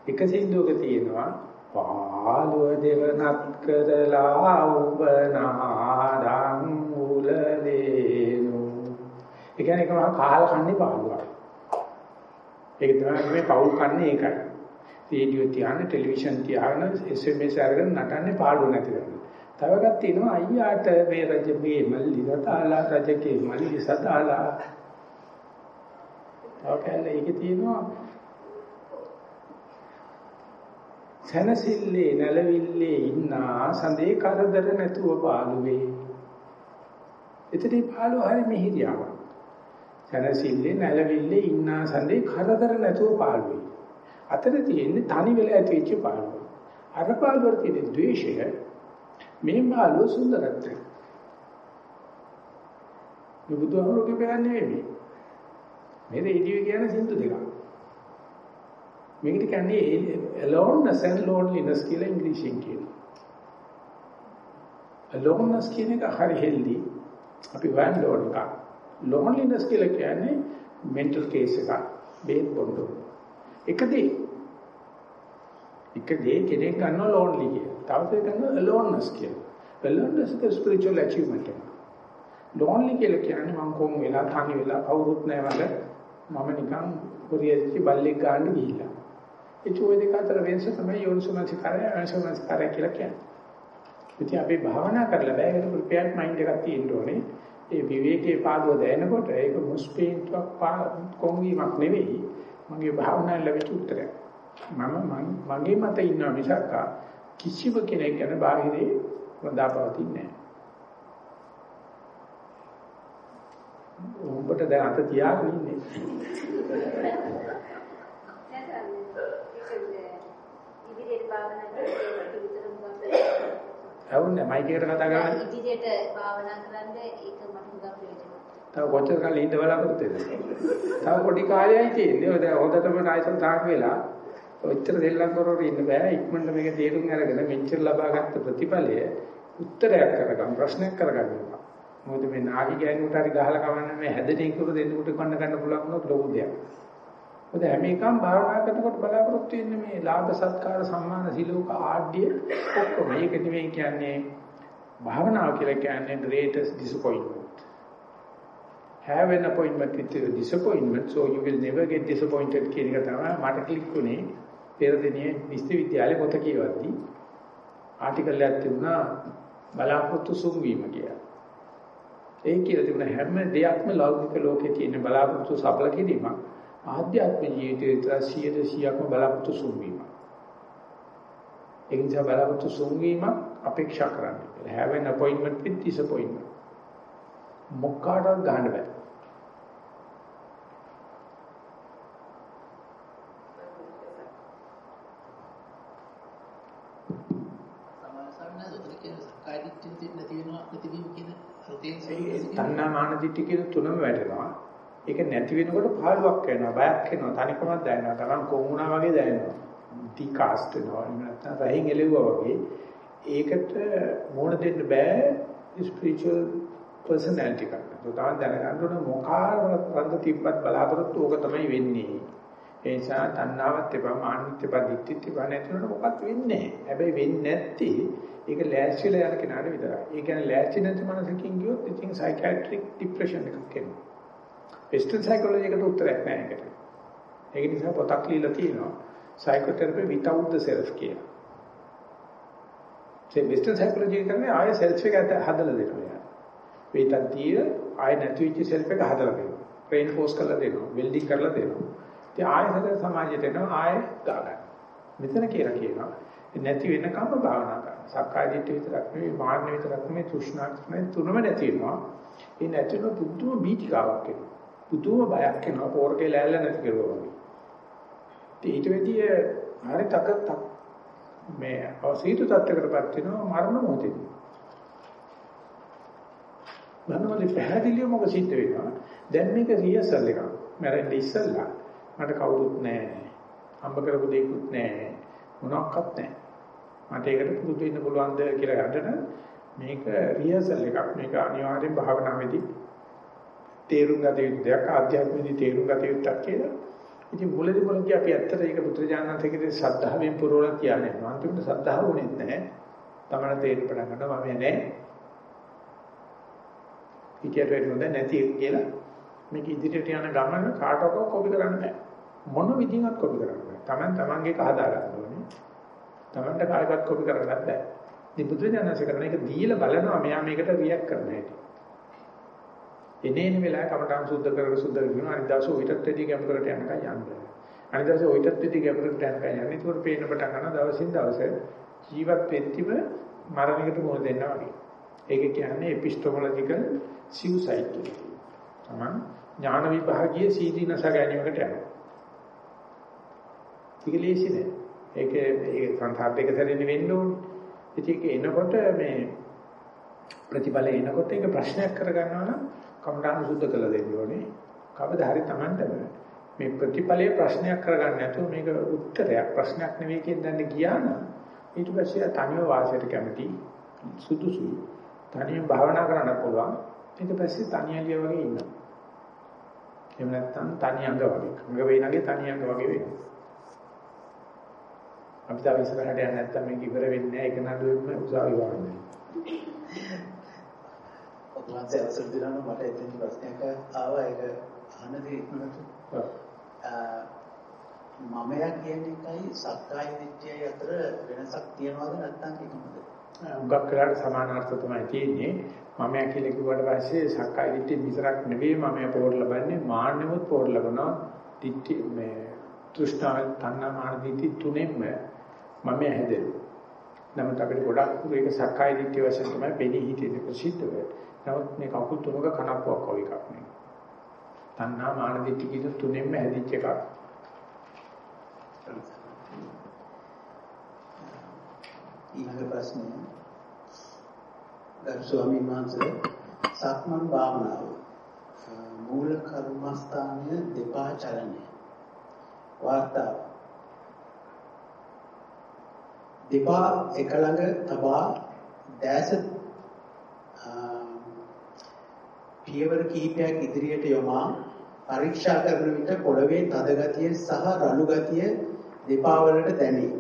එක සින්දුවක තියෙනවා පාළුව දෙවනත් කරලා ඔබ නාඩං උලදේනු. ඒ කියන්නේ කම කාල කන්නේ පාළුවක්. ඒක තමයි මේ පවුල් කන්නේ ඒකයි. රේඩියෝ තියාන ටෙලිවිෂන් තියාන SMS අරගෙන නටන්නේ පාළුව නැති කරන්නේ. තව එකක් තියෙනවා අයියාට මේ රජ මේ මල්ලි සතාලා රජකේ මල්ලි සතාලා. ඔකැල ඒකේ තියෙනවා සනසිල්ලේ නැලවිල්ලේ ඉන්නා සඳේ කරදර නැතුව පාළුවේ. එතනදී පාළුව හරි මිහිරියාවක්. සනසිල්ලේ නැලවිල්ලේ ඉන්නා සඳේ කරදර නැතුව පාළුවේ. අතර තියෙන්නේ තනි වෙලා ඇති වෙච්ච පාළුව. අර පාළුවට තියෙන ද්වේෂය මේ මාළු සුන්දරත්වය. මේ බුදුහමෝගේ බයන්නේ නෙමෙයි. මේ රේඩියෝ කියන සින්දු දෙකක්. මේකට කියන්නේ aloneness and loneliness කියලා ඉංග්‍රීසියෙන් කියනවා. aloneness කියන එක හරි හෙල්ලි. අපි හොයන්න ඕන එකක්. loneliness කියලා කියන්නේ mental case එකක්. බේත් බොන්න ඕන. එක දේ. එක දේ කෙනෙක් ගන්නවා lonely කියලා. තව කෙනෙක් ගන්නවා aloneness කියලා. aloneness එක spiritual achievement එකක්. lonely කියලා කියන්නේ මම කොම් වෙලා තනි වෙලා කවුරුත් නැහැ මම නිකන් කොරියච්චි බල්ලෙක් ගන්න ගිහිල්ලා. ඒ චෝයි දෙක අතර වෙනස තමයි යෝනිසෝමනසිකාරය අයෝනිසෝමනසිකාරය කියලා කියන්නේ. ඉතින් අපි භාවනා කරලා බෑ ඒක ප්‍රිපෙයාර්ඩ් මයින්ඩ් එකක් තියෙන්න ඕනේ. ඒ විවේකයේ පාළුව දැනනකොට ඒක මුස්පීන්තුවක් කොංගීමක් නෙවෙයි. මගේ භාවනාවේ ලැබිච්ච උත්තරයක්. මම මගේ මත ඉන්නවා මිසක් කිසිම කෙනෙක් ගැන බාහිරේ වදාපවතින්නේ නැහැ. උඹට දැන් අත තියාගෙන ඉන්නේ. ඉදිරියට භාවනා කරද්දී විතර මොකක්ද ඇවුන්නේ මයික් එකට කතා කරන්නේ. ඉදිරියට භාවනා කරන්න ඒක මට හුඟක් ප්‍රයෝජනයි. තව කොච්චර කාලෙ ඉඳ බලාපොරොත්තු වෙනවද? තව පොඩි කාලයයි තියෙන්නේ. ඔය දැන් හොඳටම ආයතන තාක් වෙලා ඔච්චර දෙල්ලම් කරවර ඉන්න බෑ. ඉක්මනට මේක තේරුම් අරගෙන මෙච්චර ලබාගත් ප්‍රතිඵලය උත්තරයක් කරගන්න ප්‍රශ්නයක් කරගන්න. මොකද මේ නාගි ගෑනුට හරි ගහලා කවන්න මේ හැදෙන ඉක්කුරු දෙන්නුට කන්න ගන්න පුළුවන් වුණොත් ලොකු දෙයක්. මොකද හැම එකම භාවනා කරනකොට බලාපොරොත්තු වෙන්නේ මේ ලාභ සත්කාර සම්මාන සිලෝක ආඩ්‍ය ඔක්කොම. ඒක නෙමෙයි කියන්නේ භාවනාව කියලා කියන්නේ greatest disappointment. Have an appointment with your disappointment so you will never get disappointed කියන එක තමයි මට ක්ලික් වුණේ පෙරදිනේ විශ්වවිද්‍යාලේ පොත කියවද්දී ආටිකල් එකක් තිබුණා බලාපොරොත්තු සුන්වීම කියලා. ඒ කියලා තිබුණ හැම දෙයක්ම ලෞකික ලෝකේ තියෙන බලාපොරොත්තු සඵල කිරීමක්. ආධ්‍යාත්මික ජීවිතේ 100%ක්ම බලාපොරොත්තු සුන්වීම. ඒ නිසා බලාපොරොත්තු සුන්වීම අපේක්ෂා කරන්නේ. have an appointment with disappointment. මොකකට ගන්න බෑ. තණ්හා මාන දිට්ඨි කියන තුනම වැටෙනවා. ඒක නැති වෙනකොට පාළුවක් වෙනවා, බයක් වෙනවා, තනිකමක් දැනෙනවා, තරම් කොමුණා වගේ දැනෙනවා. ඩිකාස්ට් වෙනවා. නැත්නම් රහින් එලෙව්වා වගේ. ඒකට මොන දෙන්න බෑ ස්පිරිචුවල් පර්සනැලිටි එකක්. ඒක තමයි දැනගන්න ඕන මොකාරවත් තිබ්බත් බලාපොරොත්තු ඕක තමයි වෙන්නේ. ඒ නිසා තණ්හාවත් එපා, මානිත් එපා, දික්තිත් එපා නැතිනොට මොකක්ද වෙන්නේ නැහැ. හැබැයි වෙන්නේ නැති ඒක ලෑස්තිලා යන කෙනාට විතරයි. ඒ කියන්නේ ලෑස්ති නැති මනසකින් ගියොත් ඉතින් සයිකියාට්‍රික් ડિප්‍රෙෂන් එකක් එනවා. වෙස්ටර්න් සයිකොලොජි එකට උත්තරයක් නැහැ ඒකට. ඒක නිසා පොතක් ලියලා තියෙනවා. psychotherapy without the self කියලා. ඒ වෙස්ටර්න් සයිකොලොජි කියන්නේ ආය සෙල්ෆ් එක හදලා දෙනවා. වේතන් තිය ආය නැති වෙච්ච සෙල්ෆ් එක හදලා දෙනවා. රේන්ෆෝස් කරලා දෙනවා. වෙල්ඩින් කරලා දෙනවා. ඉතින් ආයෙත් සමාජයට එනවා ආයෙ ගා ගන්න. මෙතන කියලා කියනවා නැති වෙනකම්ම භාවනා කරන්න. සක්කාය දිට්ඨිය විතරක් නෙවෙයි මාන්න විතරක් නෙවෙයි තෘෂ්ණා නෙවෙයි තුනම නැති වෙනවා. ඒ නැති වෙන පුදුම බීතිකාවක් එනවා. පුදුම බයක් එනවා. පෝරකේ ලෑල්ල නැති කරුවා වගේ. ඊට වෙදිය හරි තක තක් මේ අවසීතු තත්ත්වයකටපත් වෙනවා මරණ මොහොතේදී. මනෝලි පැහැදිලිව මොකද සිද්ධ වෙනවා? දැන් මේක රියසල් එකක්. මරෙන් ඉස්සල්ලා මට කවුරුත් නැහැ. හම්බ කරපු දෙයක්වත් නැහැ. මොනක්වත් නැහැ. මට ඒකට පුරුදු වෙන්න පුළුවන්ද කියලා ගන්න මේක රිහර්සල් එකක්. මේක අනිවාර්යෙන් භාවනාවේදී තේරුම් ගත යුතු දෙයක් ආධ්‍යාත්මෙදී තේරුම් ගත යුතුක් කියලා. ඉතින් මුලදී මුලදී අපි ඇත්තට ඒක පුත්‍රජානන්තකේ ශ්‍රද්ධාවෙන් පුරවලා කියන්නේ. අන්තිමට ශ්‍රද්ධාව උනේ නැහැ. තමන තේරුම් පටන් ගන්නවා මම නැහැ. හිතියට වෙන්නේ නැති කියලා මේක ඉදිරියට යන ගමන කාටවත් කොපි කරන්න බෑ. මොන විදිහකට කොපි කරන්න බෑ. Taman tamanගේ කහදා ගන්න ඕනේ. Tamanට කායවත් කොපි කරන්නත් බෑ. ඉතින් බුදුරජාණන්සේ කරන එක දීලා බලනවා මෙයා මේකට රියැක්ට් කරන හැටි. එනේන වෙලාව කමටහන් සුද්ධ කරලා සුද්ධ කරගෙන අනිත් දවසේ ඔයිටත් වැඩි ගැඹුරට යනකම් යන්න. අනිත් දවසේ ඔයිටත් වැඩි ගැඹුරට යනකම් යන්න. ඒකෝට පේන්න පටන් ගන්නවා දවසින් දවස ජීවත් වෙද්දිම මරණයකට මුහුණ දෙන්නා වගේ. ඒක කියන්නේ එපිස්ටොමොලොජිකල් සිව්සයිඩ් කියලා. තමන් ඥාන විභාගීය සීදී නස ගැනීමකට යනවා. ඒක ලේසි නෑ. ඒක ඒ සංසාරට එක සැරේ වෙන්න ඕනේ. ඉතින් ඒක එනකොට මේ ප්‍රතිඵල එනකොට ඒක ප්‍රශ්නයක් කරගන්නවා නම් කමඨාන සුද්ධ කළ දෙන්න ඕනේ. කවදා හරි Tamanටම මේ ප්‍රතිඵලයේ ප්‍රශ්නයක් කරගන්න නැතුව මේක උත්තරයක් ප්‍රශ්නයක් නෙවෙයි කියන දන්න ගියා නම් ඊට පස්සේ තනියම වාසයට කැමති සුදුසුයි. තනියම භාවනා කරන්න පුළුවන්. ඊට පස්සේ තනියලිය වගේ ඉන්නවා. එහෙම නැත්නම් තනි අංග වගේ. අංග වේනගේ තනි අංග වගේ වෙනවා. අපි තාම ඉස්සරහට යන්නේ නැත්නම් මේක ඉවර වෙන්නේ නැහැ. ඒක නඩුවෙම උසාවි වහන්නේ. ඔබවහන්සේ අවසර දෙනවා මට එතෙන් ප්‍රශ්නයක් ආවා ඒක අහන්න දෙන්නට. මමයා කියන එකයි සක්කාය දිට්ඨියයි අතර වෙනසක් තියනවද නැත්නම් එකමද? උගක් කරාට සමානාර්ථ තමයි තියෙන්නේ. මමයා කියලා කිව්වට පස්සේ සක්කාය දිට්ඨිය විතරක් නෙවෙයි මමයා පොර ලබන්නේ මාන්නෙමුත් පොර ලබනවා. දිට්ඨි මේ තෘෂ්ණාව තණ්හා මාන දිට්ඨි තුනෙන්ම මමයා හැදෙනවා. නමුත් අපිට ගොඩක් ඒක සක්කාය දිට්ඨිය වශයෙන් තමයි පෙනී හිටින්නේ ප්‍රසිද්ධව. නමුත් මේ කකුල් තුනක කනප්පුවක් වගේ එකක් නෙවෙයි. තණ්හා මාන දිට්ඨි කියන තුනෙන්ම හැදිච්ච එකක්. ඊළඟ ප්‍රශ්නය ගරු ස්වාමීන් වහන්සේ සක්මන් භාවනාව මූල කර්මස්ථානය දෙපා චලනය වාර්තා දෙපා එක ළඟ තබා දැස පියවර කිහිපයක් ඉදිරියට යොමා පරීක්ෂා කරන විට පොළවේ තද ගතිය සහ රළු ගතිය දෙපා වලට දැනේ.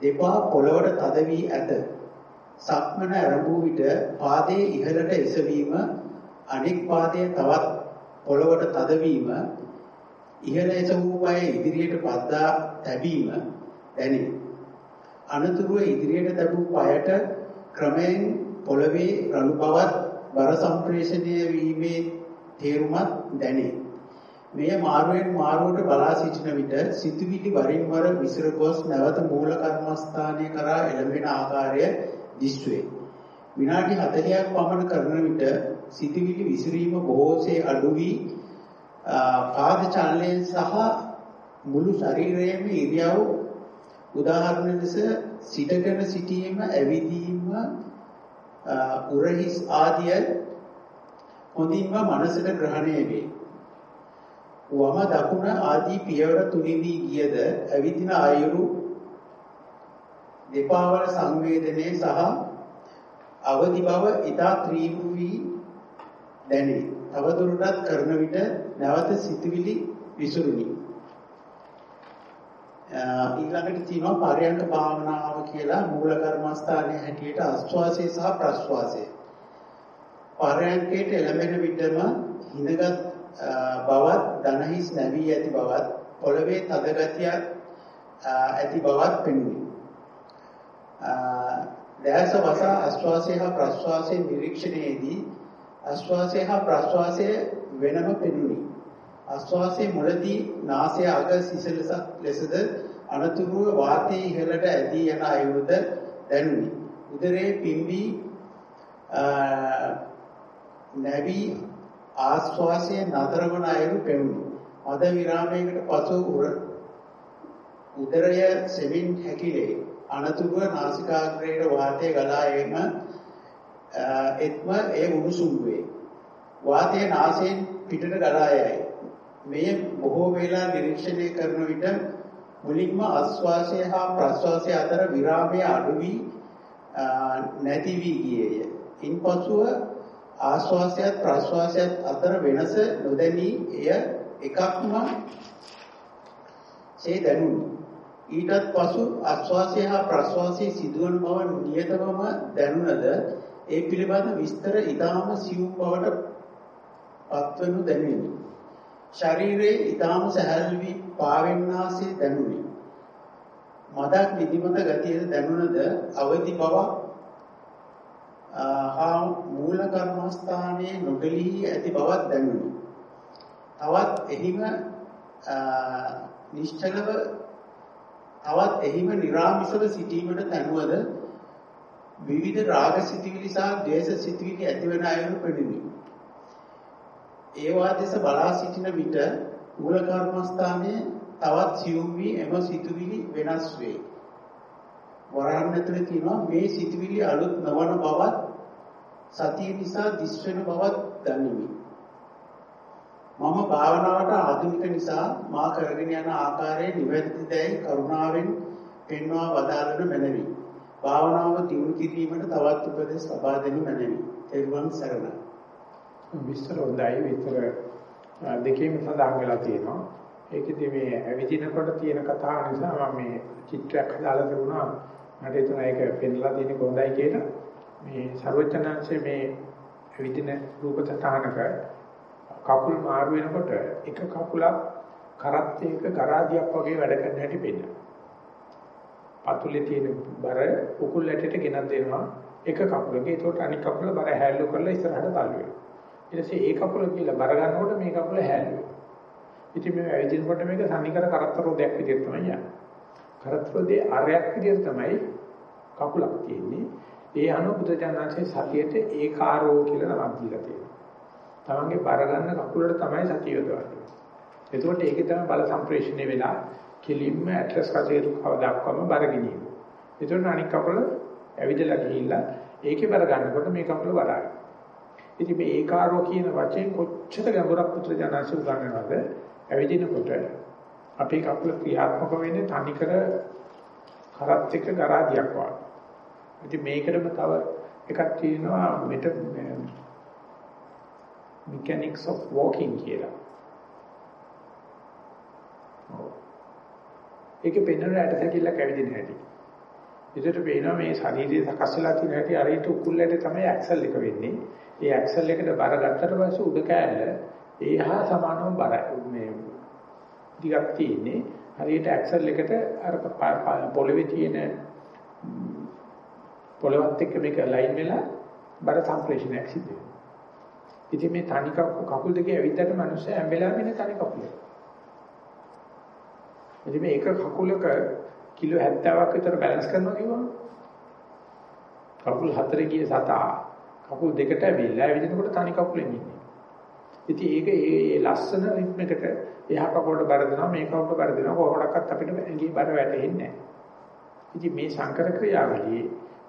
දෙපා පොළවට තද වී ඇත. සක්මන ආරම්භ විට පාදයේ ඉහළට එසවීම අනෙක් පාදයේ තවත් පොළවට තද වීම ඉහළ එසවූ පාය ඉදිරියට පද්දා තැබීම දැනේ. අනතුරුව ඉදිරියට තැබූ පායට ක්‍රමයෙන් පොළවේ රළු බවත් බර සම්ප්‍රේෂණය වීමේ තේරුමත් දැනේ. මෙය මාරුවෙන් මාරුවට බලා සිටින විට සිතුවිලි වරින් වර විසිර ගොස් නැවත මූල කර්මස්ථානය කරා එළඹෙන ආකාරය දිස්වේ. විනාඩි 40ක් පමණ කරන විට සිතුවිලි විසිරීම බොහෝසේ අඩු වී පාද චලනයෙන් සහ මුළු ශරීරයේම ඉරියව් උදාහරණ ලෙස සිටගෙන සිටීම ඇවිදීම උරහිස් ආදිය හොඳින්ම මනසට ග්‍රහණය වේ. වම දකුණ ආදී පියවර තුනිවි ගියද ඇවිදින ආයුරු දෙපා වල සංවේදනයේ සහ අවදි බව ඊතා ත්‍රීව වී දැනේ. තවදුරටත් කරන විට නැවත සිතුවිලි විසුරුනි. ඊළඟට තියෙනවා පරයන්ක භාවනාව කියලා මූල කර්මස්ථානයේ හැටියට ආස්වාසය සහ ප්‍රස්වාසය. පරයන්කේට එළඹෙන විටම හිඳගත් බවත් ධනහිස් නැවී ඇති බවත් පොළවේ තද ගතියක් ඇති බවත් පෙනුනි. දැස වස ආස්වාසය හා ප්‍රස්වාසයේ නිරීක්ෂණයේදී ආස්වාසය හා ප්‍රස්වාසය වෙනම පෙනුනි. ආශ්වාසයේ මුලදී නාසය අග සිසිලසක් ලෙසද අනතුරුව වාතයේ ඉහළට ඇදී යන අයුරුද දැනුනි. උදරයේ පිම්බි නැවි ආශ්වාසයේ නතර වන අයුරු පෙනුනි. මද විරාමයකට පසු උදරය සෙමින් හැකිලේ. අනතුරුව නාසිකාග්‍රයට වාතය ගලා එම එත්ම ඒ උණුසුම් වේ. වාතය නාසයෙන් පිටට ගලා යයි. මෙය බොහෝ වේලා නිරීක්ෂණය කරන විට මුලින්ම ආශ්වාසය හා ප්‍රශ්වාසය අතර විරාමය අඩු වී නැති වී ගියේය. ඉන්පසුව ආශ්වාසයත් ප්‍රශ්වාසයත් අතර වෙනස නොදැනී එය එකක්ම සේ දැනුනි. ඊටත් පසු ආශ්වාසය හා ප්‍රශ්වාසයේ සිදුවන බව නියතවම දැනුණද ඒ පිළිබඳ විස්තර ඊටාම සියුම් බවට පත්වනු දැනුනි. ශරීරයේ ඊටාම සැහැල්ලු වී පාවෙන්නාසේ දැනුනි. මදක් නිදිමත ගතියද දැනුණද අවදි බවක් හා මූල කර්මස්ථානයේ නොගලී ඇති බවක් දැනුනි. තවත් එහිම නිශ්චලව තවත් එහිම निराமிසව සිටීමට තනුවද විවිධ රාග සිතිවිලි සහ ද්වේෂ සිතිවිලි ඇතිවන අයුරු පෙනුනි. ඒවා දෙස බලා සිටින විට මූල කර්මස්ථානයේ තවත් සියුම් වී එම සිතුවිලි වෙනස් වේ. වරහන් ඇතුලේ තියෙනවා මේ සිතුවිලි අලුත් නොවන බවත් සතිය නිසා දිස්වෙන බවත් දනිමි. මම භාවනාවට ආධුනික නිසා මා කරගෙන යන ආකාරයේ නිවැරදිදයි කරුණාවෙන් පෙන්වා වදාළන මැනවි. භාවනාව දියුණු කිරීමට තවත් උපදෙස් ලබා දෙනු මැනවි. එරුවන් සරණයි. විස්තර හොඳයි විස්තර දෙකේම සඳහන් වෙලා තියෙනවා. ඒකෙදි මේ ඇවිදිනකොට තියෙන කතාව නිසා මම මේ චිත්‍රයක් හදාලා තිබුණා. මට හිතුණා ඒක පෙන්ලා තියෙන කොහොඳයි කියලා. මේ ਸਰවඥාන්සේ මේ ඇවිදින රූප සටහනක කකුල් මාරු වෙනකොට එක කකුලක් කරත් එක කරාදියක් වගේ වැඩ කරන හැටි පෙන්නනවා. පතුලේ තියෙන බර උකුල් ඇටට ගෙනත් දෙනවා එක කකුලක. ඒකට අනිත් කකුල බර හැල්ලු කරලා ඉස්සරහට තල්ලු වෙනවා. ඊට පස්සේ ඒ කකුල කියලා බර ගන්නකොට මේ කකුල හැල්ලු වෙනවා. ඉතින් මේ ඇවිදිනකොට මේක සම්නිකර කරත්තරෝදයක් විදිහට තමයි යන්නේ. කරත්තරෝදේ ආරයක් විදිහට තමයි කකුලක් තියෙන්නේ. ඒ අනුව බුදුජානනාංශයේ සතියට ඒකාරෝ කියලා නමක් දීලා තියෙනවා. තමන්ගේ බර ගන්න කකුලට තමයි සතිය යොදවන්නේ. එතකොට ඒකේ තමයි බල සම්ප්‍රේෂණය වෙලා කෙලින්ම ඇට්ලස් කසේරු කව දක්වම බර ගෙනියන. එතකොට අනික් කකුල ඇවිදලා ගිහිල්ලා ඒකේ බර ගන්නකොට මේ කකුල වරායි. ඉතින් මේ ඒකාරෝ කියන වචෙන් කොච්චර ගැඹුරක් පුත්‍රජනසු ගන්නවද? ඇවිදිනකොට අපේ කකුල ක්‍රියාත්මක වෙන්නේ තනිකර කරත් එක්ක ගරාදියක් වගේ. ඉතින් මේකටම තව එකක් තියෙනවා මෙට mechanics of walking කියලා. ඒකේ පෙන්වන ඇටසැකිල්ලක් ඇවිදින හැටි. විදිහට පේනවා මේ ශරීරයේ සකස් වෙලා තියෙන හැටි අරිට උකුල්ලට තමයි ඇක්සල් එක වෙන්නේ. ඒ ඇක්සල් එකට බර ගත්තට පස්සේ උඩ කෑල්ල ඒහා සමානව බරයි. මේ දිගක් තියෙන්නේ. හරියට ඇක්සල් එකට අර පොළවේ තියෙන පොළවත් එක්ක මේක ලයින් වෙලා බර සම්ප්‍රේෂණයක් සිදු වෙනවා. ඉතින් මේ තනි කකුල් දෙකේ ඇවිද්දට මිනිස්සු හැම වෙලාවෙම ඉන්නේ තනි කකුලේ. ඉතින් මේ එක කකුලක කිලෝ 70ක් විතර බැලන්ස් කරනවා කියවම කකුල් හතරේ ගිය සතා කකුල් දෙකට ඇවිල්ලා ඇවිදිනකොට තනි කකුලෙන් ඉන්නේ. ඉතින් ඒක ඒ ලස්සන රිද්ම් එකට එහා කකුලට බර දෙනවා මේ කකුලට බර දෙනවා කොහොමඩක්වත් අපිට ඇඟේ බර වැටෙන්නේ නැහැ. ඉතින් මේ සංකර ක්‍රියාවලියේ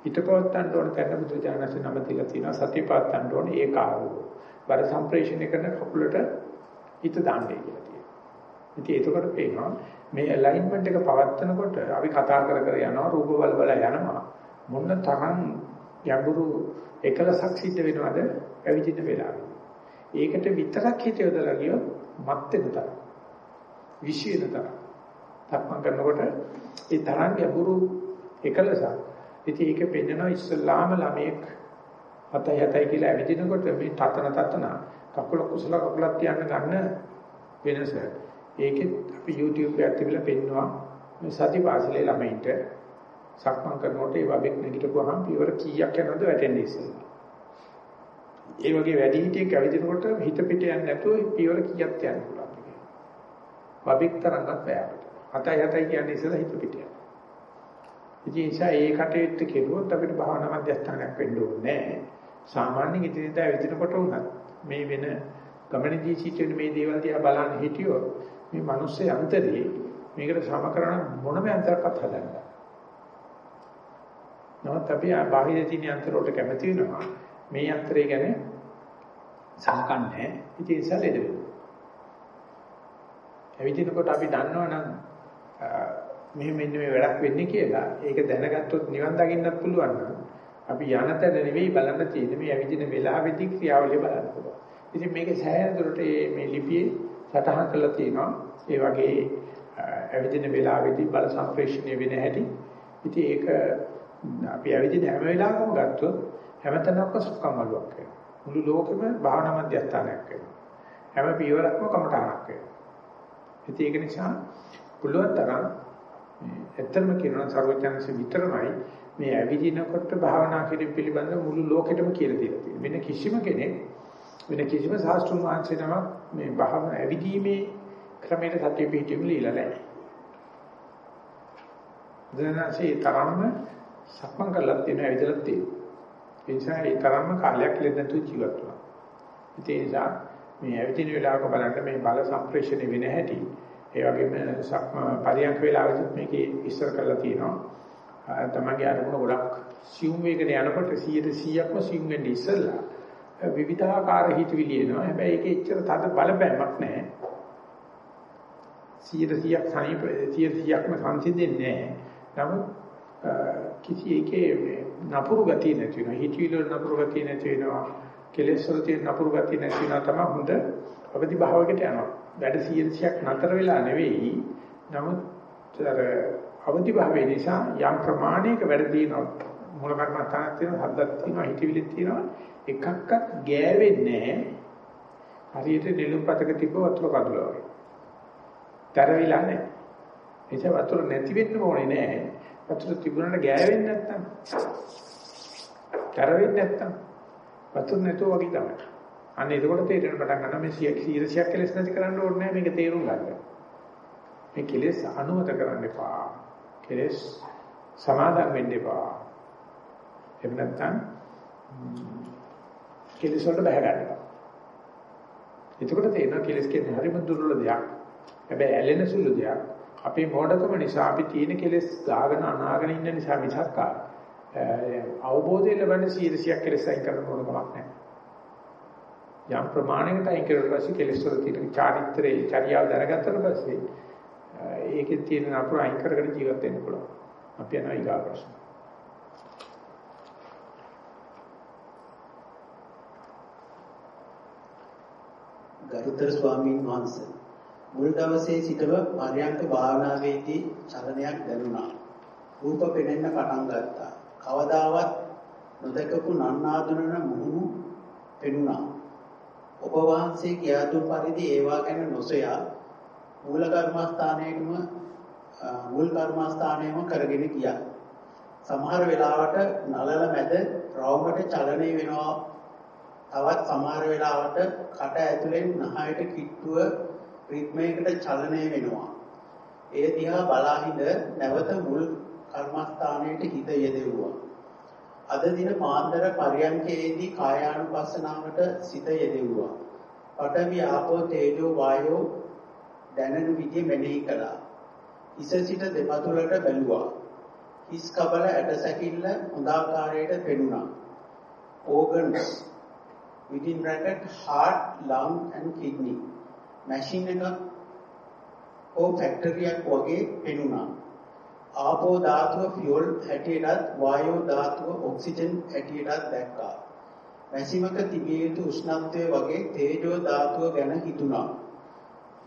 හිතපවත්තන්න ඕන තැන බුදුචානන්සේ නම තියලා තියෙනවා සතිපවත්තන්න ඕන ඒකාරෝ. බර සම්ප්‍රේෂණය කරන කකුලට හිත දාන්නේ කියලා තියෙනවා. ඉතින් ඒකකට පේනවා මේ ඇලයින්මන්ට් එක පවත්නකොට අපි කතා කර කර යනවා රූප බල බල යනවා මොන තරම් ගැඹුරු එකලසක් සිද්ධ වෙනවද ඇවිදින වෙලාවේ. ඒකට විතරක් හිත යොදලා ගියොත් මත් වෙන තරම්. විශ්ේන තරම්. තක්මන් කරනකොට ඒ තරම් ගැඹුරු එකලසක්. ඉතින් ඒක පෙන්නනවා ඉස්සල්ලාම ළමයෙක් හතයි හතයි කියලා ඇවිදිනකොට මේ තතන තතන කකුල කුසල කකුලක් තියන්න ගන්න වෙනස. ඒකෙත් අපි YouTube එකත් තිබිලා පෙන්නවා මේ සතිපාසලේ ළමයින්ට සක්මන් කරනකොට ඒ වබෙක් නැගිටපුවාම පියවර කීයක් යනවද වැටෙන්නේ ඉස්සෙල්ලා. ඒ වගේ වැඩි හිටියෙක් ඇවිදිනකොට හිත පිට යන්නේ නැතුව පියවර කීයක් යන්න පුළුවන් කියලා. වබෙක් තරංගක් බෑවට. හතයි හතයි කියන්නේ ඉස්සෙල්ලා හිත පිට යනවා. ඉතින් ඒ කටයුත්ත කෙරුවොත් අපිට භාවනා මධ්‍යස්ථානයක් වෙන්න ඕනේ නැහැ. සාමාන්‍ය ඉදිරියට ඇවිදිනකොට උනත් මේ වෙන ගමනදී සිටින මේ දේවල් දිහා බලන්න හිටියොත් මේ මිනිස්සේ අන්තරේ මේකට සම කරන මොනම අන්තරයක්වත් හදන්න. නමුත් අපි බාහිර තියෙන අන්තරවලට කැමති වෙනවා. මේ අන්තරය ගැන සලකන්නේ. ඉතින් ඒ සැලෙද වෙනවා. ඇවිදිනකොට අපි දන්නවනම් මෙහෙම මෙන්න මේ වැඩක් වෙන්නේ කියලා ඒක දැනගත්තොත් නිවන් දකින්නත් පුළුවන් නම් අපි යන තැන නෙවෙයි බලන්න තියෙන්නේ මේ ඇවිදින වෙලාවෙදී ක්‍රියාවලිය බලන්න පුළුවන්. ඉතින් මේකේ සෑහෙන දුරට මේ ලිපියේ සටහන් කරලා තියෙනවා. ඒ වගේ ඇවිදින වෙලාවෙදී බල සම්ප්‍රේෂණය වෙන හැටි. ඉතින් ඒක අපි ඇවිදින හැම වෙලාවකම ගත්තොත් හැමතැනම සුඛමලුවක් වෙනවා. මුළු ලෝකෙම භාවනා මධ්‍යස්ථානයක් වෙනවා. හැම පියවරක්ම කමඨාණක් වෙනවා. ඉතින් ඒක නිසා පුළුවන් තරම් ඇත්තම කියනවා සර්වඥාන්සේ විතරමයි මේ ඇවිදිනකොට භාවනා කිරීම පිළිබඳව මුළු ලෝකෙටම කියලා දීලා තියෙනවා. වෙන කිසිම කෙනෙක් වෙන කිසිම ශාස්ත්‍රුන් වහන්සේ නමක් මේ භාවනා ඇවිදීමේ ක්‍රමයට සතිය පිහිටීම লীලා නැහැ. දැනසේ තරම්ම සක්මන් කරලා තියෙන ඇවිදලා තියෙනවා. ඒ නිසා ඒ තරම්ම කාලයක් ලෙන්නතු ජීවත් වුණා. ඒ නිසා මේ ඇවිදින වෙලාවක බලන්න මේ බල සම්ප්‍රේෂණය වෙන හැටි ඒ වගේම සක්ම පරියන්ක වේලාවෙත් මේකේ ඉස්සර කරලා තියෙනවා. තමන්ගේ අරමුණ ගොඩක් සියුම් වේගන යනකොට 100%ක්ම සියුම් වෙන්නේ ඉස්සෙල්ලා විවිධාකාර හිතවිලි එනවා. හැබැයි ඒකේ එච්චර තද බලපෑමක් නැහැ. 100ක් සනීප 100ක්ම සංසිඳෙන්නේ නැහැ. නමුත් කිසි එකේ නපුරු ගතිය නැති වෙනවා. හිතවිලි වල නපුරු ගතිය නැති වෙනවා. කෙලෙස් වල තියෙන නපුරු ගතිය නැති වෙනවා තමයි හොඳ අවදි භාවයකට යනවා. වැඩ 100ක් නතර වෙලා නෙවෙයි. නමුත් අර අවදි භාවයේ නිසා යම් ප්‍රමාණයක වැඩ තියෙනවා. මූල කර්මස්ථානක් තියෙනවා, හද්දක් තියෙනවා, හිතවිලිත් තියෙනවා. එකක්වත් ගෑවෙන්නේ නැහැ. හරියට නෙළුම් පතක තිබ්බ වතුර කඳුල වගේ. තරවිලා නැහැ. එනිස වතුර නැති වෙන්න ඕනේ නැහැ. වතුර තිබුණාට ගෑවෙන්නේ නැත්තම්. තරවෙන්නේ නැත්තම්. වතුර නැතුව වගේ තමයි. අන්න එතකොට තේරෙන පටන් ගන්නවා මේ 100ක් කෙලස් නැති කරන්න ඕනේ නැහැ මේක තේරුම් ගන්න. මේ කෙලස් අනුමත කරන්න එපා. කෙලස් සමාදම් වෙන්න එපා. එහෙම නැත්නම් කෙලස් වලට බහැ ගන්නවා. එතකොට තේරෙනවා කෙලස් කියන්නේ හරිම දුර්වල දෙයක්. හැබැයි ඇලෙන සුළු දෙයක්. අපේ මොඩකම නිසා අපි තියෙන කෙලස් ගාගෙන අනාගෙන ඉන්න නිසා මිසක් අවබෝධය ලැබෙන 100ක් කෙලස් අයින් කරන්න ඕන කමක් නැහැ. යම් ප්‍රමාණයකට අයින් කරුවට පස්සේ කෙලස් වල තියෙන චාරිත්‍රයේ චර්යාව දැනගත්තට පස්සේ ඒකේ තියෙන අපර අයින් කරගෙන ජීවත් වෙන්න පුළුවන්. අපි යනවා ඊගා ප්‍රශ්න. ගරුතර ස්වාමීන් වහන්සේ මුල් දවසේ සිටව පරයන්ක භාවනාවේදී චලනයක් දැනුණා. රූප පෙනෙන්න පටන් ගත්තා. කවදාවත් නොදකපු නන්නාඳුනන මුහුණු පෙනුණා. ඔබ වහන්සේ කියා දුන් පරිදි ඒවා ගැන නොසොයා මූල කර්මස්ථානයේම මූල කර්මස්ථානයේම කරගෙන ගියා. සමහර වෙලාවට නලල මැද රවුමට චලනය වෙනවා. තවත් සමහර වෙලාවට කට ඇතුලෙන් නහයට කිට්ටුව රිද්මයකට චලනය වෙනවා. ඒ දිහා බලාහිඳ නැවත මුල් කර්මස්ථානයට හිත යෙදෙව්වා. අද දින මාන්දර පරියන්කේදී කායානුපස්සනාවට සිත යෙදෙව්වා. පඨවි ආපෝ තේජෝ වායෝ දැනෙන විදිය මෙනෙහි කළා. හිස සිට දෙපතුලට බැලුවා. හිස් කබල ඇට සැකිල්ල හොඳාකාරයට පෙනුණා. organs within bracket heart lung and kidney machine එකක් හෝ ෆැක්ටරියක් වගේ පෙනුණා. ආපෝ ධාතුව ෆියුල් හැටියටත් වායෝ ධාතුව ඔක්සිජන් හැටියටත් දැක්කා. මැසිමක තිබිය යුතු උෂ්ණත්වය වගේ තේජෝ ධාතුව ගැන හිතුණා.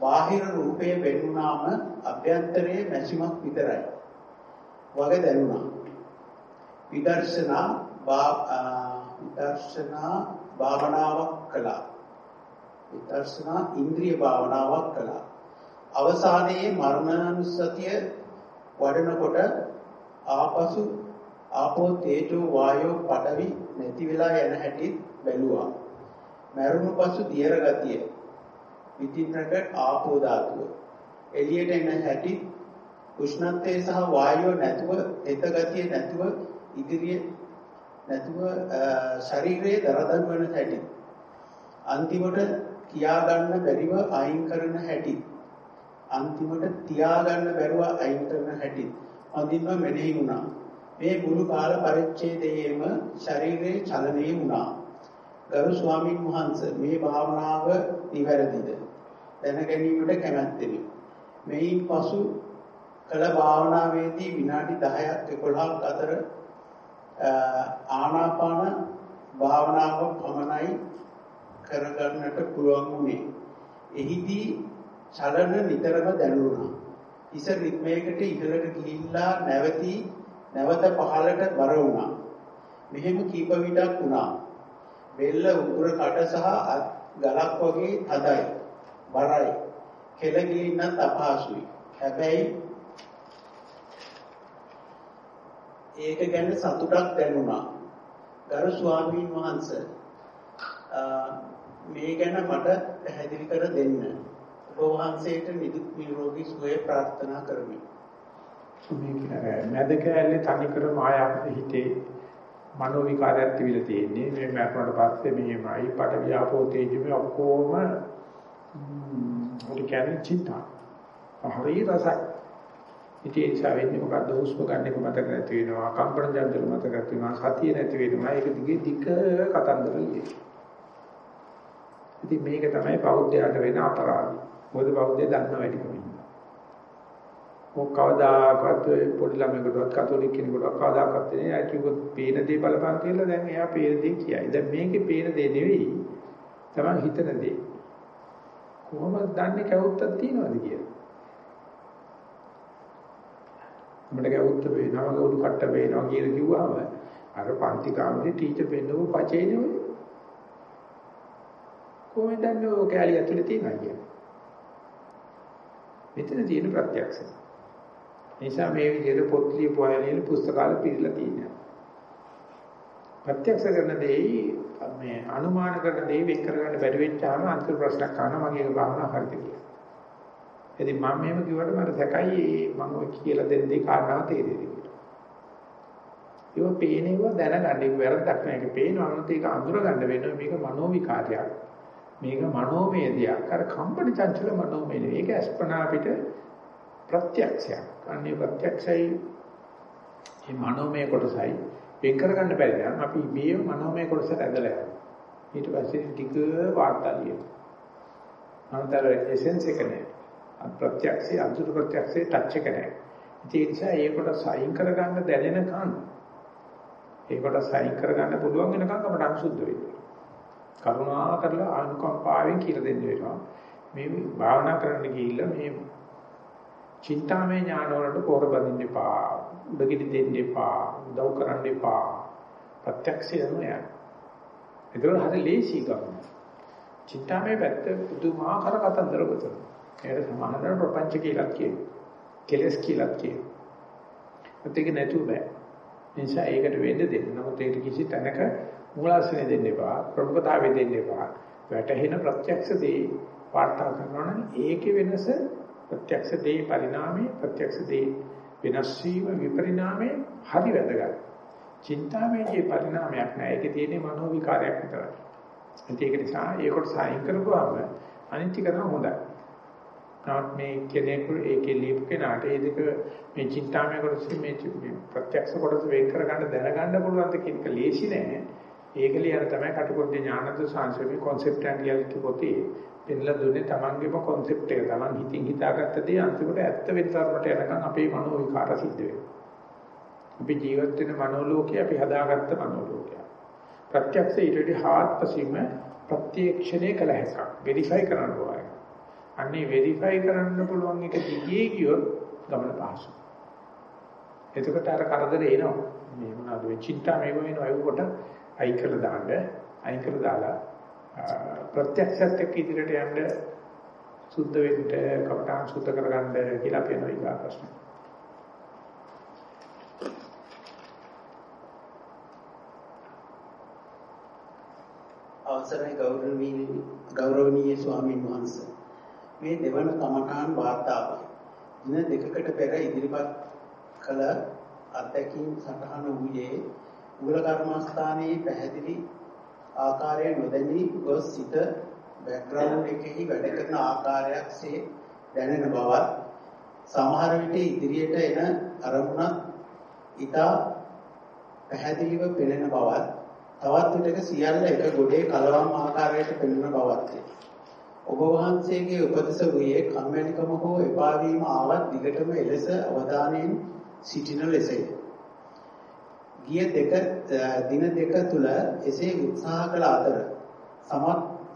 බාහිර රූපය පෙනුනාම අභ්‍යන්තරයේ මැසිමක් විතරයි. වගේ දැනුණා. විදර්ශනා විදර්ශනා භාවනාවක් කළා. විදර්ශනා ඉන්ද්‍රිය භාවනාවක් කළා. අවසානයේ මරණානුස්සතිය වඩනකොට ආපසු ආපෝ තේජෝ වායෝ පඩවි නැති වෙලා යන හැටි බැලුවා. මරුණු පසු දියර ගතිය. විචිත්‍රක ආපෝ ධාතුව. එළියට එන හැටි උෂ්ණත්වය සහ වායුව නැතුව තෙත ගතිය නැතුව ඉදිරිය නැතුව ශරීරයේ දරදඬු වෙන හැටි. අන්තිමට තියාගන්න බැරිව අයින් කරන හැටි අන්තිමට තියාගන්න බැරුව අයින් කරන හැටි හොඳින්ම මෙනෙහි වුණා මේ මුළු කාල පරිච්ඡේදයේම ශරීරයේ චලනය වුණා ගරු ස්වාමීන් වහන්සේ මේ භාවනාව නිවැරදිද දැන ගැනීමට කැමැත්තෙමි මේයින් පසු කළ භාවනාවේදී විනාඩි 10ක් 11ක් අතර ආනාපාන භාවනාව පමණයි කරගන්නට පුළුවන් වුණේ. එහිදී චලන නිතරම දැනුණා. ඉස රිද්මයකට ඉහළට ගිහිල්ලා නැවතී නැවත පහළට බර වුණා. මෙහෙම කීප විටක් වුණා. බෙල්ල උකුර කට සහ ගලක් වගේ තදයි. බරයි. කෙල ගිලින්නත් අපහසුයි. හැබැයි ඒක ගැන සතුටක් දැනුණා. ගරු ස්වාමීන් වහන්සේ මේ ගැන මට පැහැදිලි කර දෙන්න. ඔබ වහන්සේට නිදුක් නිරෝගී සුවය ප්‍රාර්ථනා කරමි. මේ මැද කැලේ තනි කර මායාව හිතේ මනෝ විකාරයක් තිබිලා තියෙන්නේ. මේ මරණයට පස්සේ මෙහෙමයි පඩ ව්‍යාපෝ තේජමේ ඔක්කොම ඔලි කියන්නේ චින්තා. හරි රසයි. ඉතින් ඒ නිසා වෙන්නේ මොකද්ද හුස්ම ගන්න එක මතක නැති වෙනවා කම්පන ජන්තර මතක නැති වෙනවා සතිය නැති වෙනවා ඒක දිගේ දික කතන්දර ලියේ ඉතින් මේක තමයි බෞද්ධයාට වෙන අපරාධය. මොකද බෞද්ධය දන්න වැඩිකම ඉන්නවා. මොක කවදාකවත් පොඩි ළමයෙකුටවත් කතෝලික කෙනෙකුටවත් කවදාකවත් නේ ආ කිව්වොත් පේන දේ බලපං කියලා දැන් එයා පේන දේ කියයි. දැන් මේකේ පේන දේ නෙවෙයි. තමයි හිතන දේ. කොහොමද දන්නේ කවුරුත්තක් තියනවද කියලා? අපිට කවුරුත්ත වේනවා, ගොඩු කට්ට වේනවා කියලා කිව්වම අර පන්ති කාමරේ ටීචර් පෙන්නපු පචේ නෙවෙයි. කොහොමද දන්නේ ඔය කැලිය ඇතුලේ තියෙනවා කියන්නේ? මෙතන තියෙන ප්‍රත්‍යක්ෂය. නිසා මේ විදිහට පොත් ලියපු අය ලියන පුස්තකාල පිළිලා තියෙනවා. ප්‍රත්‍යක්ෂ කරන දෙයි මේ අනුමාන කරන දෙයි වෙන් කරගන්න බැරි වෙච්චාම අන්තිම ප්‍රශ්නයක් අහනවා මගේ ඒක භාවනා හරිද කියලා. ඉතින් මම මෙහෙම කිව්වට මට සැකයි මම ඔය කියලා දෙන දේ කාරණාව තේරෙන්නේ කියලා. ඒක පේනේව දැනගන්න ඒක වැරද්දක් නෑ ඒක පේනවා නම් ඒක අඳුර ගන්න වෙනවා මේක මනෝ විකාරයක්. මේක මනෝමය දෙයක්. අර කම්පන චංචල මනෝමය නෙවෙයි. ඒක අස්පනා අපිට ප්‍රත්‍යක්ෂයක්. අන්නේ ප්‍රත්‍යක්ෂයි මේ මනෝමය කොටසයි වෙන් කරගන්න බැරි නම් අපි මේ මනෝමය කොටසට ඇදලා යනවා. ඊට පස්සේ ටික වාර්තා ලියනවා. අන්තර එසෙන්ස් එක නෑ. ප්‍රත්‍යක්ෂේ අතුරු ප්‍රත්‍යක්ෂේ ටච් එක නෑ. ඒ නිසා ඒකට සයින් කරගන්න දැනෙනකන් ඒකට සයින් කරගන්න පුළුවන් වෙනකන් අපට අනුසුද්ධ වෙන්න. කරුණා කරලා අනුකම්පාවෙන් කියලා දෙන්න වෙනවා. මේ භාවනා කරන්න ගිහිල්ලා මේ චින්තාමය ඥාන වලට පොර බඳින්න එපා. උඩගිනි දෙන්න එපා. උදව් කරන්න එපා. ප්‍රත්‍යක්ෂය නෑ. ඒක හරි ලේසි ගන්න. චින්තාමය පැත්ත පුදුමාකාර කතන්දර ගොතන. ඒකට සමානතර ප්‍රපංච කියලා කියනවා. කෙලස් කියලා කියනවා. ඒක නැතුව බෑ. නිසා ඒකට වෙන්න දෙන්න. නමුත් ඒකට කිසි තැනක මූලාශ්‍රය දෙන්න එපා. ප්‍රමුඛතාවය දෙන්න එපා. වැටහෙන ප්‍රත්‍යක්ෂ දේ වාර්තා කරනවා නම් ඒකේ වෙනස ප්‍රත්‍යක්ෂ දේ පරිණාමයේ ප්‍රත්‍යක්ෂ දේ වෙනස් වීම විපරිණාමයේ හරි වැදගත්. චින්තාමයේ පරිණාමයක් නෑ. ඒකේ තියෙන්නේ මනෝ විකාරයක් විතරයි. ඒක නිසා ඒකට සායින් කරපුවාම අනිත් ටික නම් හොඳයි. නමුත් මේ කෙනෙකු ඒකේ ලියපු කෙනාට ඒ දෙක මේ චින්තාමය කොටස මේ ප්‍රත්‍යක්ෂ කොටස වෙන් කරගන්න දැනගන්න පුළුවන් ද කියන එක ලේසි නෑ. ඒක ලියන තමයි කටුකොට්ටේ ඥානද සංසමේ concept and reality පොතේ පෙන්ලා දුන්නේ තමන්ගේම concept එක තමන් හිතින් හිතාගත්ත දේ අන්තිමට ඇත්ත වෙතරමට යනකම් අපේ මනෝ විකාර සිද්ධ වෙනවා. අපි ජීවත් වෙන මනෝලෝකය අපි හදාගත්ත මනෝලෝකය. ප්‍රත්‍යක්ෂ ඊටදී හාත්පසින්ම ප්‍රත්‍යක්ෂණය කළ හැකියි. වෙරිෆයි කරන්න ඕනේ. අන්නේ වෙරිෆයි කරන්න පුළුවන් එක දිගේ ගියොත් ගමන පහසුයි. එතකොට අර කරදර එනවා. මේ මොනවද මේ චින්තා මේව වෙනවා ඒක කොට අයින් කරලා දාන්න අයින් කරලා දාලා ප්‍රත්‍යක්ෂත් එක්ක ඉදිරියට යන්න සුද්ධ වෙන්න කවටාන් සුද්ධ කරගන්න කියලා අපි යනවා ඊගා ප්‍රශ්න. අවසරයි ගෞරවනීය ගෞරවනීය ස්වාමීන් වහන්සේ මේ දෙවන කමඨාන් වාර්තාව දින දෙකකට පෙර ඉදිරිපත් කළ අත්දැකීම් සටහන වූයේ මූල කර්මස්ථානයේ පැහැදිලි ආකාරය නොදැනී ගොස් සිට බෑග්ග්‍රවුන්ඩ් එකෙහි වැඩ කරන ආකාරයක්සේ දැනෙන බවත් සමහර විට ඉදිරියට එන අරමුණක් ඊටා පැහැදිලිව පෙනෙන බවත් තවත් විටක සියල්ල එක ගොඩේ කලවම් ආකාරයට පෙනෙන බවත් ඔබ වහන්සේගේ උපදෙස වූයේ කම්මැලිකම හෝ එපා වීම ආවත් දිගටම එලෙස අවධානයෙන් සිටින ලෙසයි. ගිය දෙක දින දෙක තුල එසේ උත්සාහ කළ අතර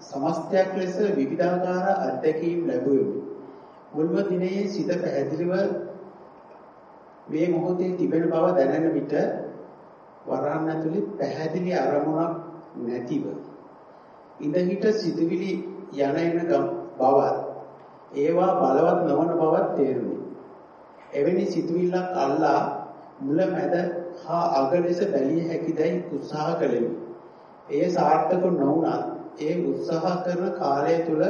සමස්තයක් ලෙස විවිධාකාර අත්දැකීම් ලැබුවෙමි. මුල්ම දිනේ සිත පැහැදිලිව මේ මොහොතේ තිබෙන බව දැනෙන විට වරහන් ඇතුලේ පැහැදිලි අරමුණක් නැතිව ඉඳහිට සිතුවිලි යන එන බවත් ඒවා බලවත් නොවන බවත් තේරුණි. එවැනි සිතුවිල්ලක් අල්ලා මුල මැද හා අග ලෙස බැලිය හැකිදයි උත්සාහ කළෙමි. එය සාර්ථක නොවුනත් ඒ උත්සාහ කරන කාලය තුල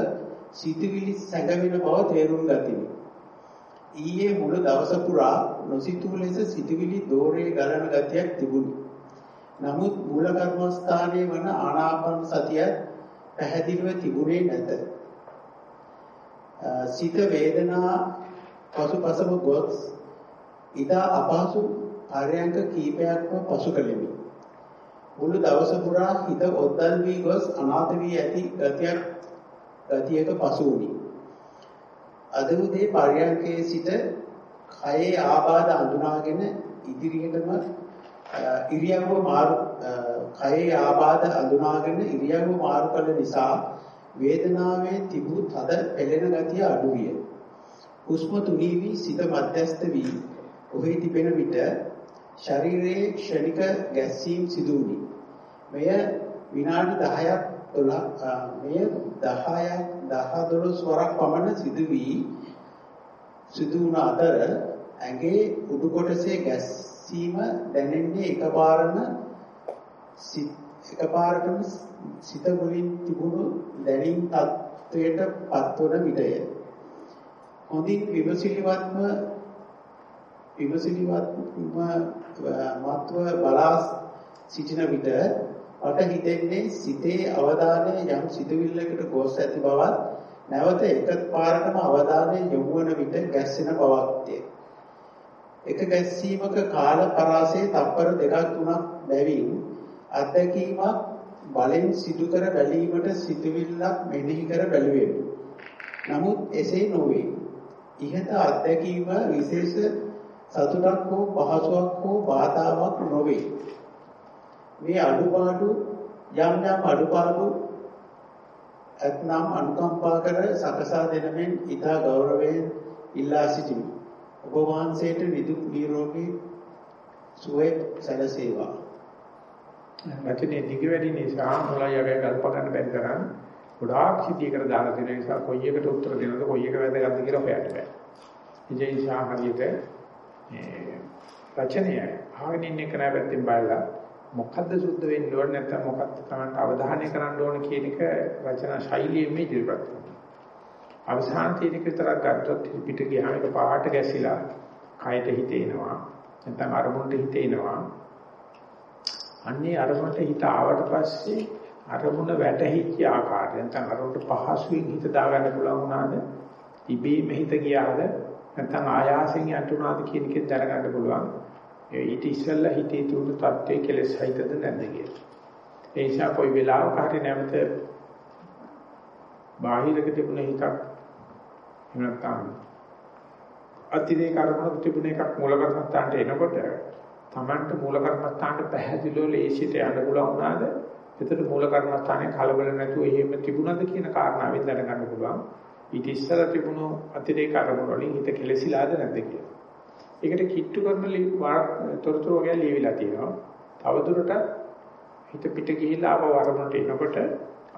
සිතුවිලි සැඟවෙන බව තේරුම් ගතිමි. ඊයේ මුළු දවස පුරා නොසිතූ ලෙස සිතුවිලි දෝරේ ගලන ගතියක් තිබුණි. නමුත් මූල කර්මස්ථානයේ වන ආනාපාන සතිය පැහැදිලිව තිබුණේ නැත. සිත වේදනා පසුපසම ගොස් ඉදා අපහසු ආර්යංක කීපයක්ම පසු කළෙමි. මුළු දවස පුරා හිත ඔද්දල් වී ගොස් අනාථ වී ඇති ගතියක් ගතියක පසු වුණි. අද උදේ පර්යන්කේ සිට කයේ ආබාධ අඳුනාගෙන ඉදිරියටම ඉරියව්ව මාරු කයේ ආබාධ අඳුනාගෙන ඉරියව්ව මාරු කළ නිසා වේදනාවේ තිබූ තද පෙළෙන ගතිය අඩු විය. හුස්ම තුනී වී සිත මධ්‍යස්ත වී ඔහි තිබෙන විට ශරීරයේ ක්ෂණික ගැස්සීම් සිදු වුණි. මෙය විනාඩි 10ක් 12 මෙය 10ක් 10 වරක් පමණ සිදු වී සිදු වුණ අතර ඇඟේ උඩු කොටසේ ගැස්සීම දැනෙන්නේ එකපාරම එකපාරටම සිත මුලින් තිබුණු දැනීම් තත්වයට පත්වන විටය. හොඳින් විමසිලිවත්ම විමසිලිවත්ම මත්ව බලා සිටින විට මට හිතෙන්නේ සිතේ අවධානය යම් සිතුවිල්ලකට ගොස් ඇති බවත් නැවත එකපාරටම අවධානය යොමු වන විට ගැස්සෙන බවක්ය. එක ගැස්සීමක කාල පරාසයේ තප්පර දෙකක් තුනක් බැවින් අත්දැකීමක් බලෙන් සිදු කර බැලීමට සිතුවිල්ලක් මෙනෙහි කර බැලුවෙමි. නමුත් එසේ නොවේ. ඉහත අත්දැකීම විශේෂ සතුටක් හෝ පහසුවක් හෝ බාධාවක් නොවේ. මේ අඩුපාඩු යම් යම් අඩුපාඩු ඇතනම් අනුකම්පා කර සකසා දෙනමින් ඊතා ගෞරවයෙන් ඉල්ලා සිටිමි. ඔබ වහන්සේට නිදුක් නිරෝගී සුවය සැලසේවා. වචනේ දිග වැඩි නිසා මොළයගේ ගල්ප ගන්න බැරි තරම් ගොඩාක් සිද්ධියකට දාලා තියෙන නිසා කොයි එකට උත්තර දෙනවද කොයි එක වැදගත්ද කියලා හොයන්න බෑ. ඒ නිසා හරියට රචනය ආගෙන ඉන්න එක නැවැත්තින් බලලා මොකද්ද සුද්ධ වෙන්න ඕන නැත්නම් මොකද්ද තමයි අවධානය කරන්න ඕන කියන එක රචනා ශෛලියෙන් ඉදිරිපත් කරනවා. අවසාන තීරක විතරක් ගත්තොත් පිට ගියාම ඒක පාට ගැසිලා කයට හිතේනවා. නැත්නම් අරමුණට හිතේනවා. අන්නේ අරමුණට හිත ආවට පස්සේ අරමුණ වැටහිච්ච ආකාරය නැත්නම් අරමුණට පහසුවෙන් හිත දාගන්න පුළුවන් වුණාද? ඉබේම හිත ගියාද? නැත්නම් ආයාසයෙන් යටුණාද කියන එකෙන් දැනගන්න පුළුවන්. ඊට ඉස්සෙල්ලා හිතේ තුරු තත්ත්වයේ කෙලෙස් හිතද නැද්ද කියලා. ඒ නිසා કોઈ වෙලාවක හරි නැවත බාහිරක තිබුණ හිතක් නැත්නම් අතිරේ කර්මක තිබුණ එකක් මූල කර්මස්ථානට එනකොට Tamanට මූල කර්මස්ථානට පැහැදිලිව ලේසියට යන්න පුළුවන් වුණාද? එතකොට මූල කර්මස්ථානයේ කලබල නැතුව එහෙම තිබුණාද කියන කාරණාවෙන් දැනගන්න පුළුවන්. ඊට ඉස්සර තිබුණු අතිරේක අරමුණු වලින් හිත කෙලසිලාද නැද්ද කියලා. ඒකට කිට්ටු කරන තොරතුරු වගේ ලියවිලා තියෙනවා. තවදුරටත් හිත පිට ගිහිලා ආව අරමුණට එනකොට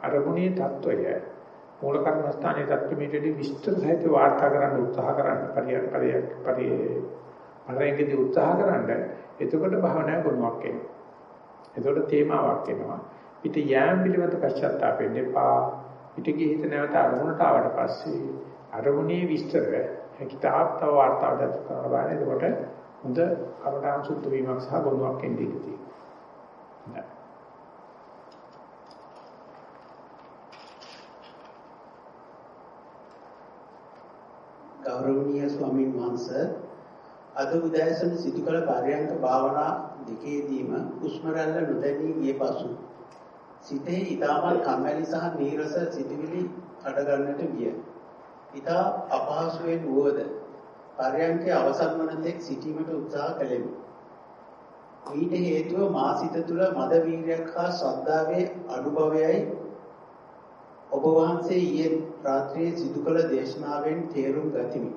අරමුණේ தত্ত্বය මූල කර්මස්ථානයේ தත්ත්වයේදී විස්තර සහිත වාර්තා කරන්න උත්සාහ කරන්න පරියක් පරියක් පරි පරයකදී උත්සාහ කරන්න එතකොට භවනා ගුණයක් එනවා. එතකොට තේමාවක් එනවා. පිට යෑම පිළිබඳ පශ්චාත්තාපෙන්න එපා. පිටගේ හිත නැවත අරමුණට ආවට පස්සේ අරමුණේ විස්තර හැකිතාත්ව වාර්තාවට කරන බාන එතකොට හොඳ කමඨාන් සුද්ධ වීමක් සහ ගොනුවක් එන්නේ ඉතියි. ගෞරවනීය ස්වාමීන් වහන්සේ අද උදෑසන සිදු කළ පරයන්ක භාවනා දෙකේදීම හුස්ම රැල්ල නොදැනී ගිය පසු සිතේ ඊටමල් කම්මැලි සහ නීරස සිතුවිලි අඩගන්නට ගිය. ඊට අපහසුයෙන් වුවද පර්යන්කේ අවසන් වන තෙක් සිටීමට උත්සාහ කළෙමි. ඊට හේතුව මා සිත තුළ මද වීර්යයක් හා ශ්‍රද්ධාවේ අනුභවයයි ඔබ වහන්සේ ඊයේ රාත්‍රියේ සිදු කළ දේශනාවෙන් තේරුම් ගතිමි.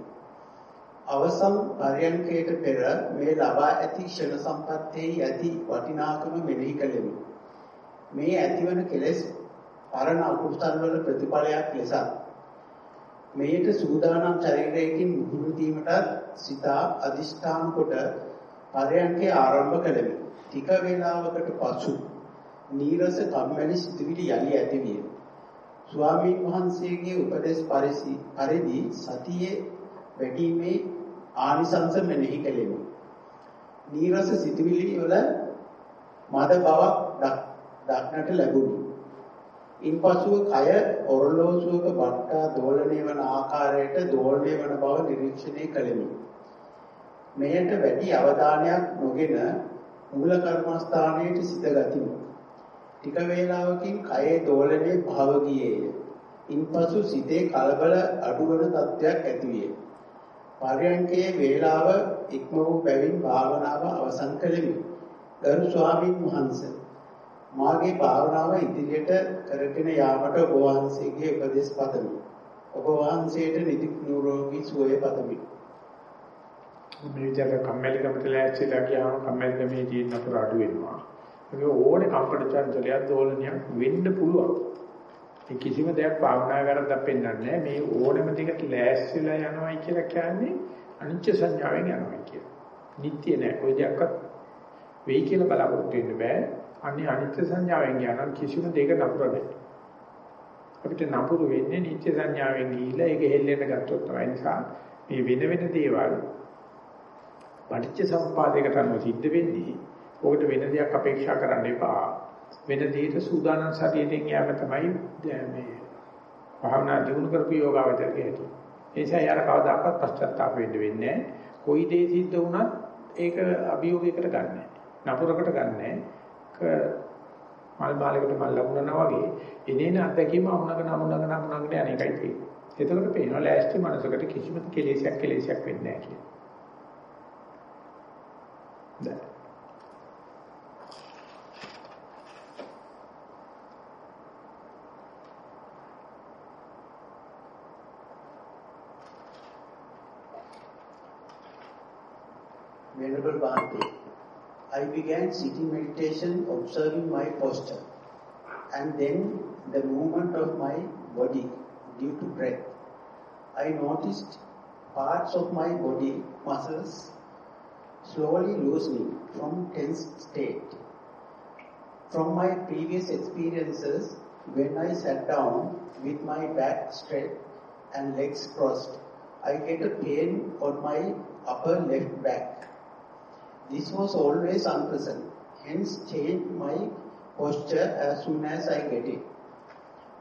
අවසන් පර්යන්කයට පෙර මේ ලබා ඇති ක්ෂණ සම්පත්තේ ඇති වටිනාකම මෙනෙහි කළෙමි. මේ ඇතිවන කෙලෙස් පරණ අකුසල් වල ප්‍රතිඵලයක් ලෙස මේට සූදානම් ශරීරයකින් මුහුණු දීමටත් සිතා අදිෂ්ඨාන කොට පරයන්කේ ආරම්භ කළෙමි. ටික වේලාවකට පසු නීරස කම්මැලි සිතුවිලි යලි ඇතිවිය. ස්වාමීන් වහන්සේගේ උපදේශ පරිසි පරිදි සතියේ වැඩිමේ ආනිසංස මෙනෙහි කළෙමි. නීරස සිතුවිලි වල මද බවක් දක්නට ලැබුණි. ඉන්පසුව කය ඔරලෝසුවක බට්ටා දෝලණය වන ආකාරයට දෝලණය වන බව නිරීක්ෂණය කළෙමි. මෙයට වැඩි අවධානයක් නොගෙන මූල කර්මස්ථානයේ සිත ගතිමි. ටික වේලාවකින් කයේ දෝලණය භව ගියේය. ඉන්පසු සිතේ කලබල අඩුවන තත්ත්වයක් ඇතිවිය. පරයන්කේ වේලාව ඉක්ම වූ බැවින් භාවනාව අවසන් කළෙමි. ගරු ස්වාමීන් වහන්සේ මාගේ භාවනාව ඉදිරියට කරගෙන යාමට ඔබ වහන්සේගේ උපදෙස් පතමි. ඔබ වහන්සේට නිදුක් නිරෝගී සුවය පතමි. මේ විදිහට කම්මැලිකමට ලෑස්තිලා ගියාම කම්මැලිකමේ තියෙන අතර අඩු වෙනවා. ඒක ඕනේ කම්පට චංචලයක් දෝලනයක් වෙන්න පුළුවන්. ඒ කිසිම දෙයක් භාවනා කරද්දී පෙන්වන්නේ නැහැ. මේ ඕනෙම දෙයකට ලෑස්තිලා යනවයි කියලා කියන්නේ අනිච්ච සංඥාවෙන් යනවයි කියලා. නිට්ටිය නෑ. කොයි දෙයක්වත් වෙයි කියලා බලාපොරොත්තු වෙන්න බෑ. අනිත් අනිත්‍ය සංඥාවෙන් යන කිසිම දෙයක නපුර නැහැ. අපිට නපුරු වෙන්නේ නිත්‍ය සංඥාවෙන් ගිහිල්ලා ඒක හෙල්ලෙන්න ගත්තොත් තමයි නිසා මේ වෙන වෙන දේවල් පටිච්ච සම්පාදයකට අනුව සිද්ධ වෙන්නේ. ඔකට වෙන දෙයක් අපේක්ෂා කරන්න එපා. වෙන දෙයක සූදානම් ශරීරයෙන් යෑම තමයි මේ භාවනා දිනු කරපු යෝගාවචරයේ ඇති. ඒ නිසා යාර කවදාකවත් පශ්චාත්තාප වෙන්න වෙන්නේ නැහැ. කොයි දේ සිද්ධ වුණත් ඒක අභියෝගයකට ගන්නෑ. නපුරකට ගන්නෑ. මල් මාලයකට මල් ලැබුණා වගේ එනේන අත්දැකීම අමුණගෙන අමුණගෙන අමුණගෙන යන එකයි තියෙන්නේ. එතකොට පේනවා ලෑස්ති මනසකට කිසිම කෙලෙසයක් කෙලෙසයක් වෙන්නේ නැහැ කියලා. දැන් Venerable Bhante, I began sitting meditation observing my posture and then the movement of my body due to breath. I noticed parts of my body muscles slowly loosening from tense state. From my previous experiences, when I sat down with my back straight and legs crossed, I get a pain on my upper left back. This was always unpleasant, hence changed my posture as soon as I get it.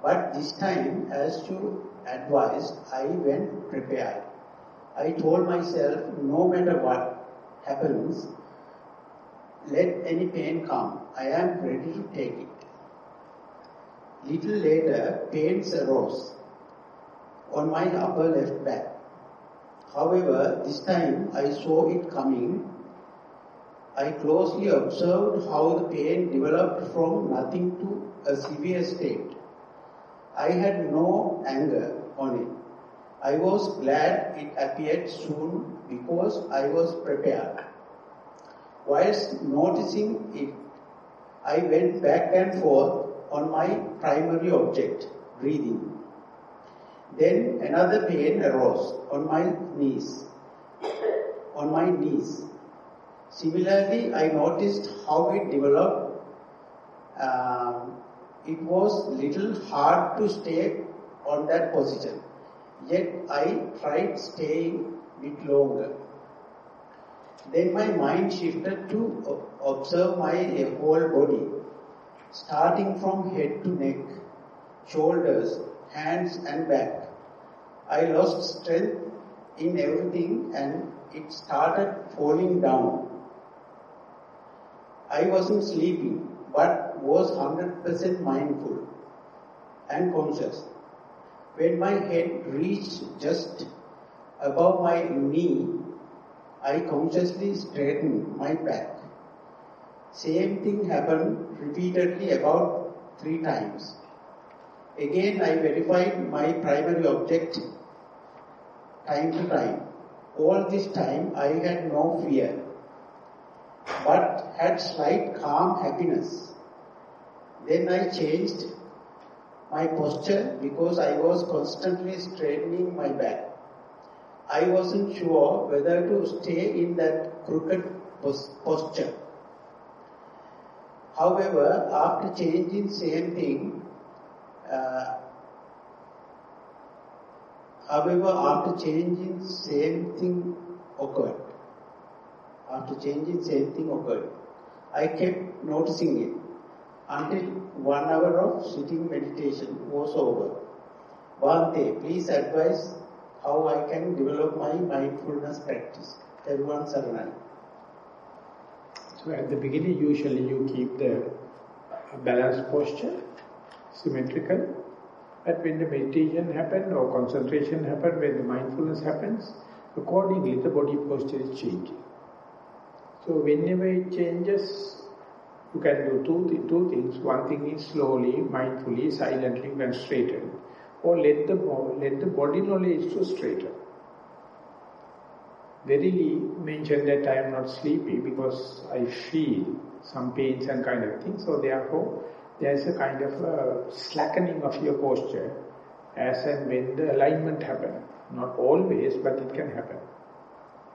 But this time, as you advised, I went prepared. I told myself, no matter what happens, let any pain come, I am ready to take it. Little later, pains arose on my upper left back. However, this time I saw it coming. I closely observed how the pain developed from nothing to a severe state. I had no anger on it. I was glad it appeared soon because I was prepared. Whilst noticing it, I went back and forth on my primary object, breathing. Then another pain arose on my knees, on my knees. Similarly, I noticed how it developed. Um, it was little hard to stay on that position. Yet I tried staying bit longer. Then my mind shifted to observe my whole body, starting from head to neck, shoulders, hands and back. I lost strength in everything and it started falling down. I wasn't sleeping but was 100% mindful and conscious. When my head reached just above my knee, I consciously straightened my back. Same thing happened repeatedly about three times. Again, I verified my primary object time to time. All this time, I had no fear, but had slight calm happiness. Then I changed my posture because I was constantly straightening my back. I wasn't sure whether to stay in that crooked posture. However, after changing same thing, uh, however, after changing same thing occurred. After changing same thing occurred. I kept noticing it until one hour of sitting meditation was over. Bhante, please advise how I can develop my mindfulness practice. Everyone Saranai. So at the beginning, usually you keep the balanced posture, symmetrical, But when the meditation happens or concentration happens, when the mindfulness happens, accordingly the body posture is changing. So whenever it changes, you can do two, two things. One thing is slowly, mindfully, silently, when straighten. Or let the, let the body knowledge to straighten. Verily mention that I am not sleepy because I feel some pains and kind of things. So therefore, there is a kind of a slackening of your posture as and when the alignment happen. Not always, but it can happen.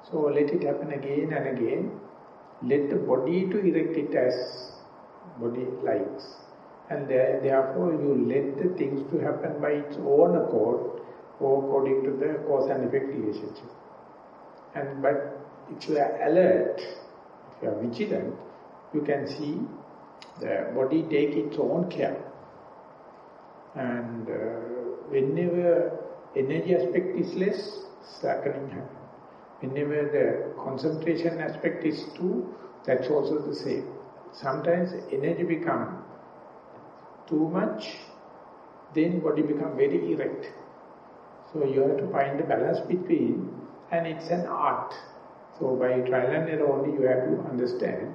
So let it happen again and again. Let the body to erect it as body likes. And there, therefore you let the things to happen by its own accord or according to the cause and effect relationship. And but if you are alert, if you are vigilant, you can see the body take its own care. And uh, whenever energy aspect is less, slackening happens. Whenever the concentration aspect is too, that's also the same. Sometimes energy become too much, then body become very erect. So you have to find the balance between, and it's an art. So by trial and error only you have to understand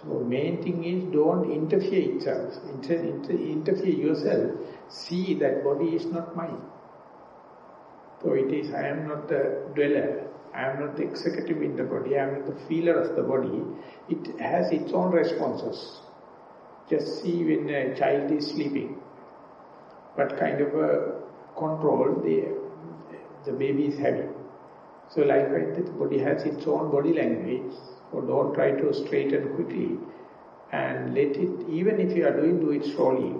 so main thing is don't interfere itself, inter, inter, interfere yourself. See that body is not mine. So it is, I am not the dweller, I am not the executive in the body, I am not the feeler of the body. It has its own responses. Just see when a child is sleeping, what kind of a control the, the baby is having. So likewise, the body has its own body language. So don't try to straighten quickly and let it, even if you are doing, do it slowly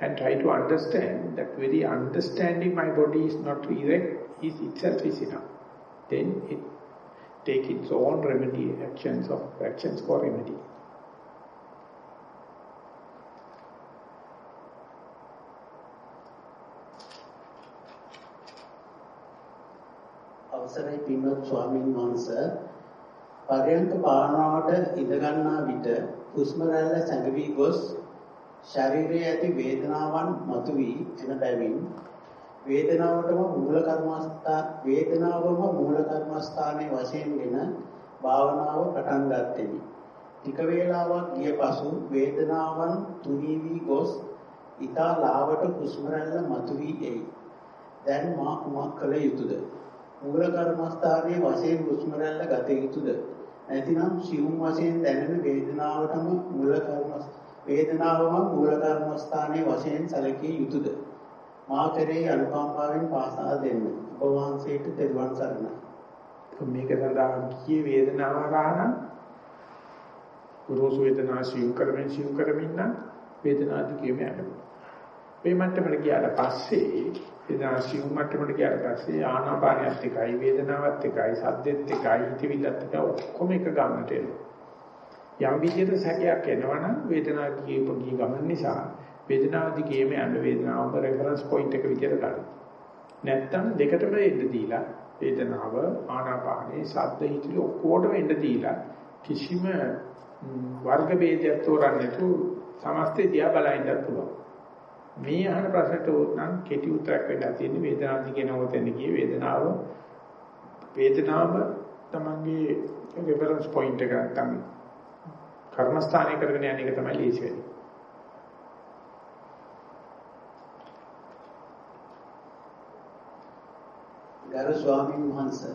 and try to understand that very understanding my body is not erect is itself is enough. Then it take its own remedy, actions of actions for remedy. අවසරයි පින්වත් ස්වාමීන් වහන්සේ පරයන්ක භාවනාවට ඉඳ ගන්නා විට හුස්ම රැල්ල සැඟවි ගොස් ශරීරයේ ඇති වේදනාවන් මතුවී එන බැවින් වේදනාවටම මූල කර්මස්ථා වේදනාවම මූල කර්මස්ථානයේ වශයෙන්ගෙන භාවනාව පටන් ගත්තෙමි. ටික වේලාවක් ගිය පසු වේදනාවන් තුනී වී ගොස් ඊතා ලාවට හුස්ම රැල්ල මතුවී එයි. දැන් මා කුමක් කළ යුතුද? මූල කර්මස්ථානයේ වශයෙන් හුස්ම රැල්ල ගත යුතුද? නැතිනම් සිවුම් වශයෙන් දැනෙන වේදනාවටම මූල කර්ම වේදනාවම මූල කර්මස්ථානයේ වශයෙන් සැලකිය යුතුයද මා කෙරෙහි අනුකම්පාවෙන් පාසා දෙන්න. ඔබ වහන්සේට තෙරුවන් සරණයි. මේක සඳහා කියේ වේදනාව රාණ ගුරුසු වේදනා සිව් කරමින් සිව් කරමින් නම් වේදනාදි කියමු යනවා. මේ මට්ටමට ගියාට පස්සේ වේදනා සිව් මට්ටමට ගියාට පස්සේ ආනාපානියත් එකයි වේදනාවත් එකයි සද්දෙත් එකයි හිතවිල්ලත් එකයි ඔක්කොම එක ගන්නට එනවා. යම් විදිහට සැකයක් එනවනම් වේදනාව කියපු ගිය ගමන් නිසා වේදනාව දිගේම යන වේදනාවම රෙෆරන්ස් පොයින්ට් එක විදිහට ගන්න. නැත්තම් දෙකටම එන්න දීලා වේදනාව ආනාපානේ සද්ද හිතවිලි ඔක්කොටම එන්න දීලා කිසිම වර්ග ભેදයක් තෝරන්නේ නැතුව සමස්තය දිහා බලන්න පුළුවන්. මේ අහන ප්‍රශ්නට නම් කෙටි උත්තරයක් වෙන්න තියෙන්නේ වේදනාව දිගෙන ඔතෙන් ගියේ වේදනාව වේදනාව තමන්ගේ රෙෆරන්ස් පොයින්ට් එක නැත්නම් කර්මස්ථානය කරගෙන යන එක තමයි ලේසි වෙන්නේ. ගරු ස්වාමීන් වහන්සේ